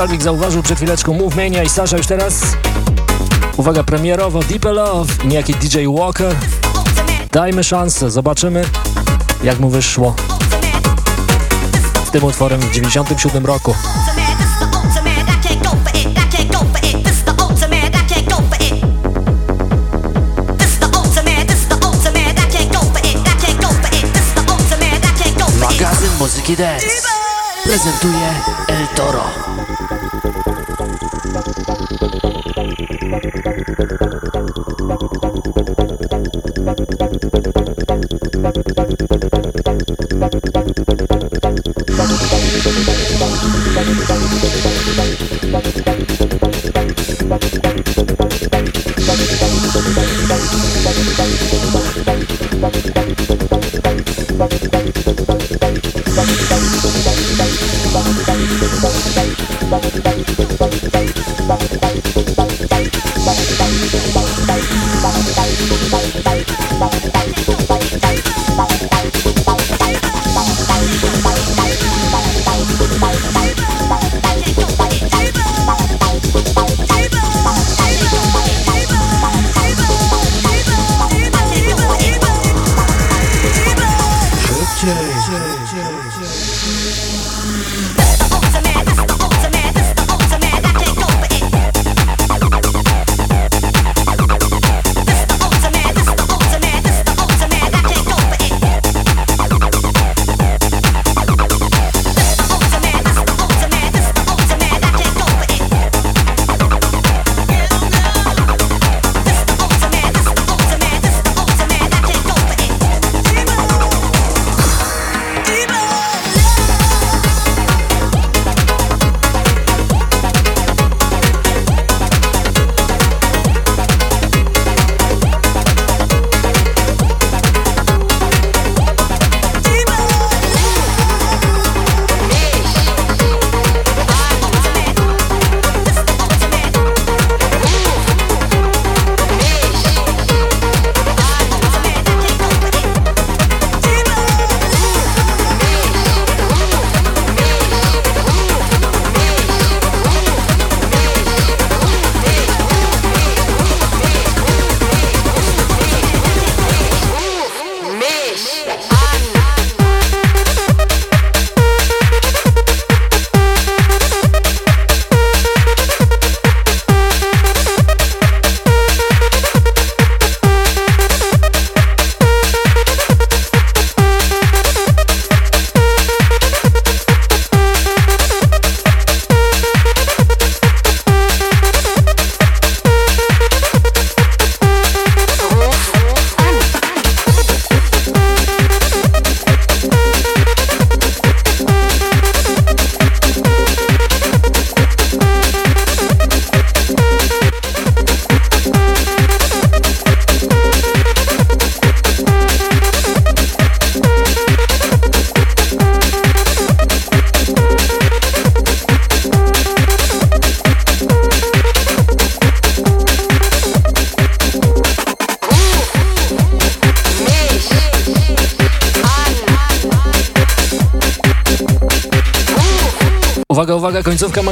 Tak jest, jak już Alwik zauważył przed chwileczką Move Mania i Sasha już teraz. Uwaga, premierowo Deep Love i niejaki DJ Walker. Dajmy szansę, zobaczymy jak mu wyszło z tym utworem w 97 roku. Magazyn Muzyki Dance prezentuje El Toro. Uwaga,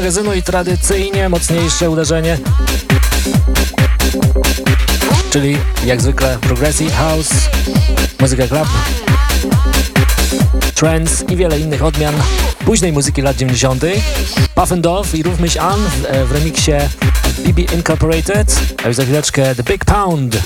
magazynu i tradycyjnie mocniejsze uderzenie. Czyli jak zwykle Progressive House, Muzyka Club, Trance i wiele innych odmian późnej muzyki lat 90. Puff and Dove i również An w, w remiksie BB Incorporated, a już za chwileczkę The Big Pound.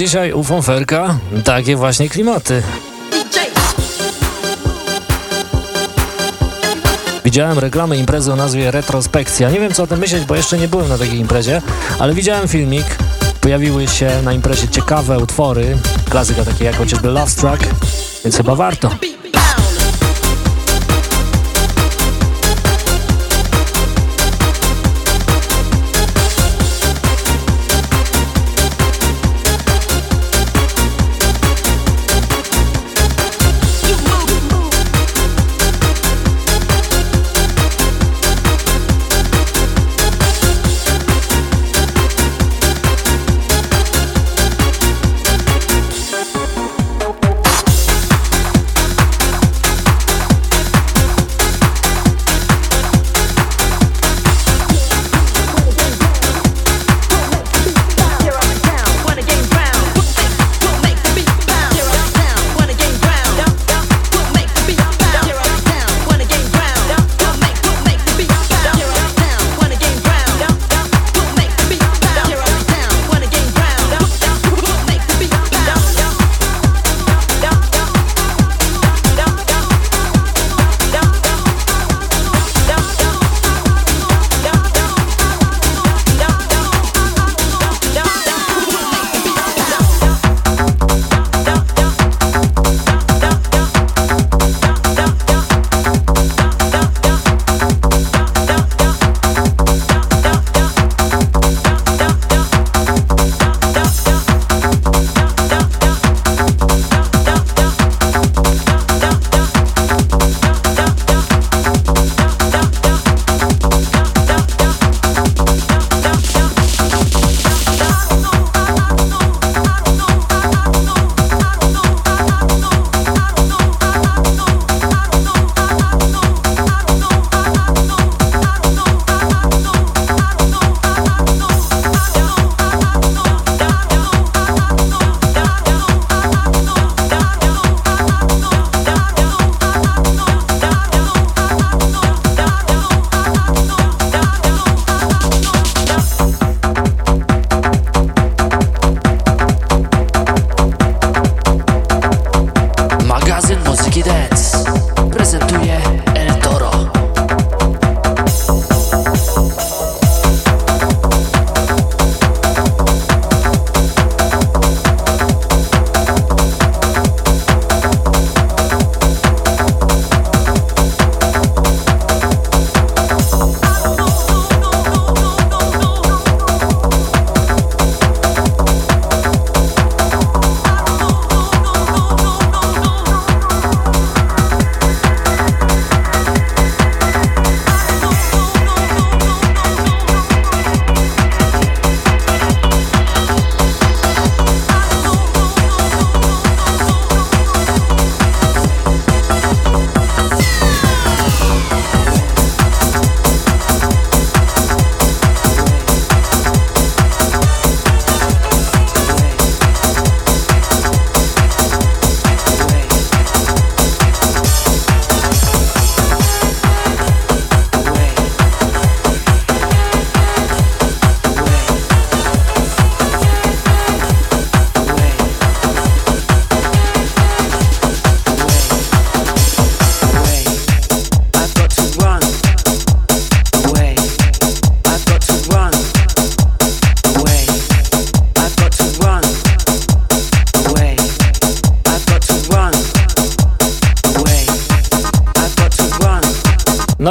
Dzisiaj u Fonferka takie właśnie klimaty. Widziałem reklamę imprezy o nazwie Retrospekcja. Nie wiem co o tym myśleć, bo jeszcze nie byłem na takiej imprezie, ale widziałem filmik. Pojawiły się na imprezie ciekawe utwory, klasyka takie jak chociażby Love Struck, więc chyba warto.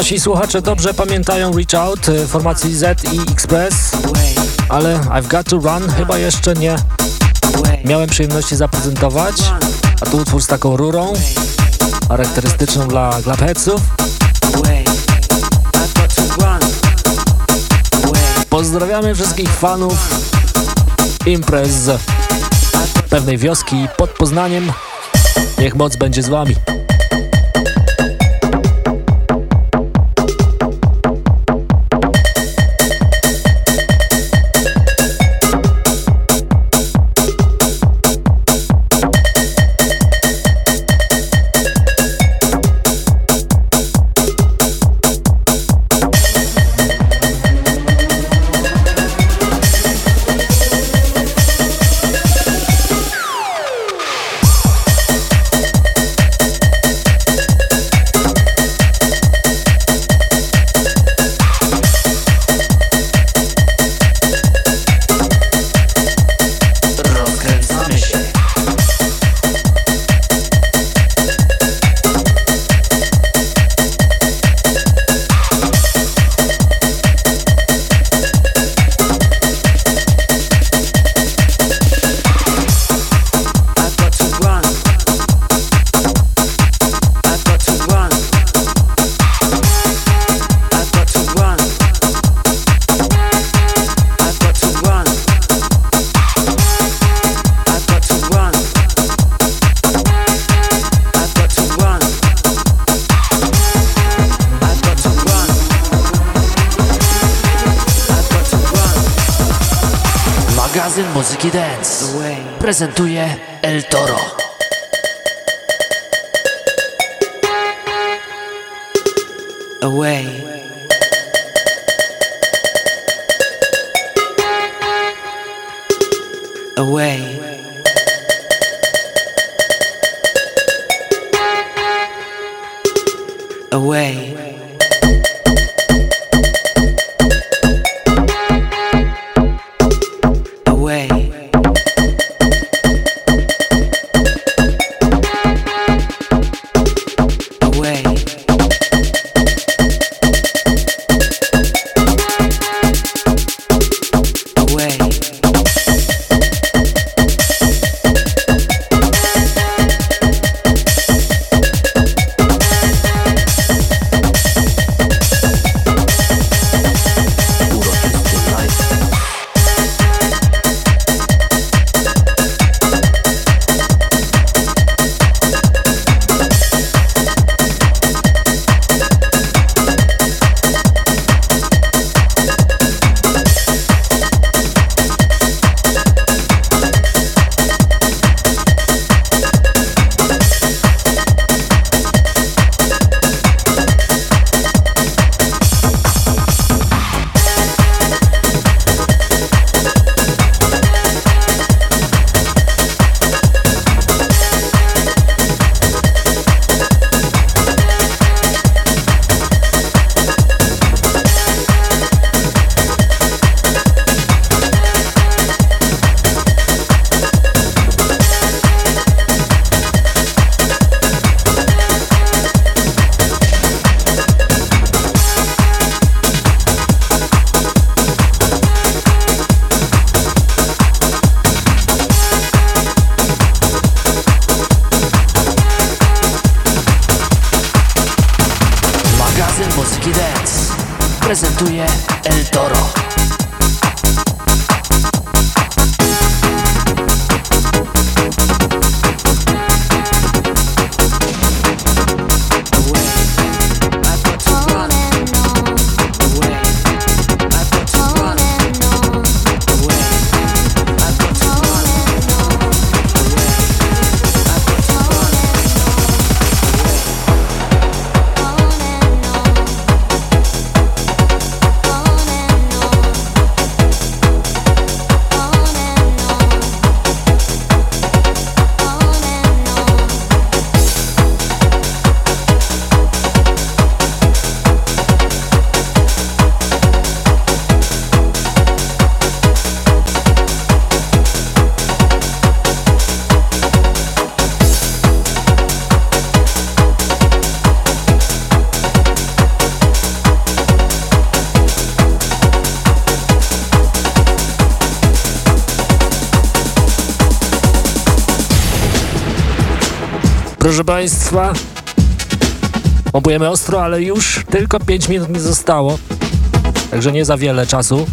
Nasi słuchacze dobrze pamiętają Reach Out y, formacji Z i Express, ale I've Got To Run chyba jeszcze nie miałem przyjemności zaprezentować, a tu utwór z taką rurą, charakterystyczną dla Glabheadsów. Pozdrawiamy wszystkich fanów imprez pewnej wioski pod Poznaniem. Niech moc będzie z wami. Prezentuje El Państwa. Ostro, ale już tylko 5 minut mi zostało. Także nie za wiele czasu.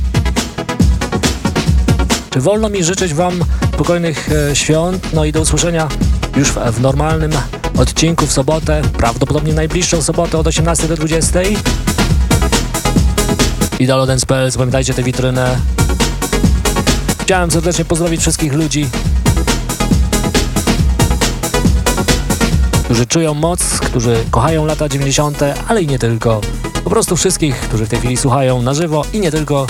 Czy wolno mi życzyć Wam spokojnych e, świąt? No i do usłyszenia już w, w normalnym odcinku w sobotę, prawdopodobnie najbliższą sobotę od 18 do 20. Idolodance.pl, zapamiętajcie tę witrynę. Chciałem serdecznie pozdrowić wszystkich ludzi, którzy czują moc, którzy kochają lata 90., ale i nie tylko. Po prostu wszystkich, którzy w tej chwili słuchają na żywo i nie tylko.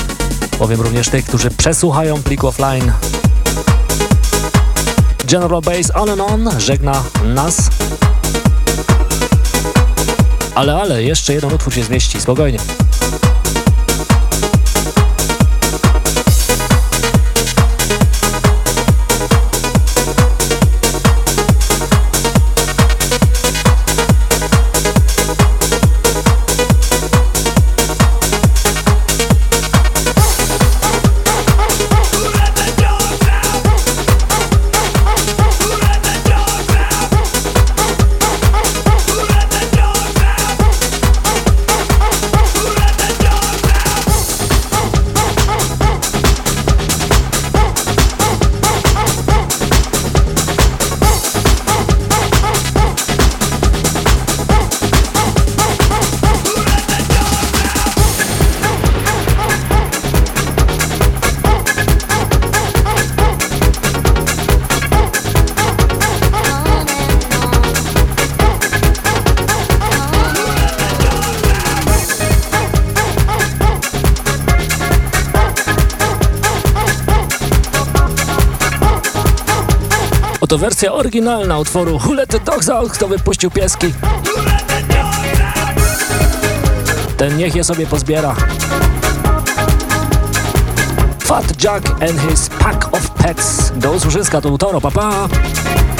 Powiem również tych, którzy przesłuchają plik offline. General Bass On and On żegna nas. Ale, ale, jeszcze jeden utwór się zmieści, spokojnie. to wersja oryginalna utworu Who The Dogs Out, kto wypuścił pieski. Ten niech je sobie pozbiera. Fat Jack and his pack of pets. Do usłyszyska, to Toro, papa. Pa.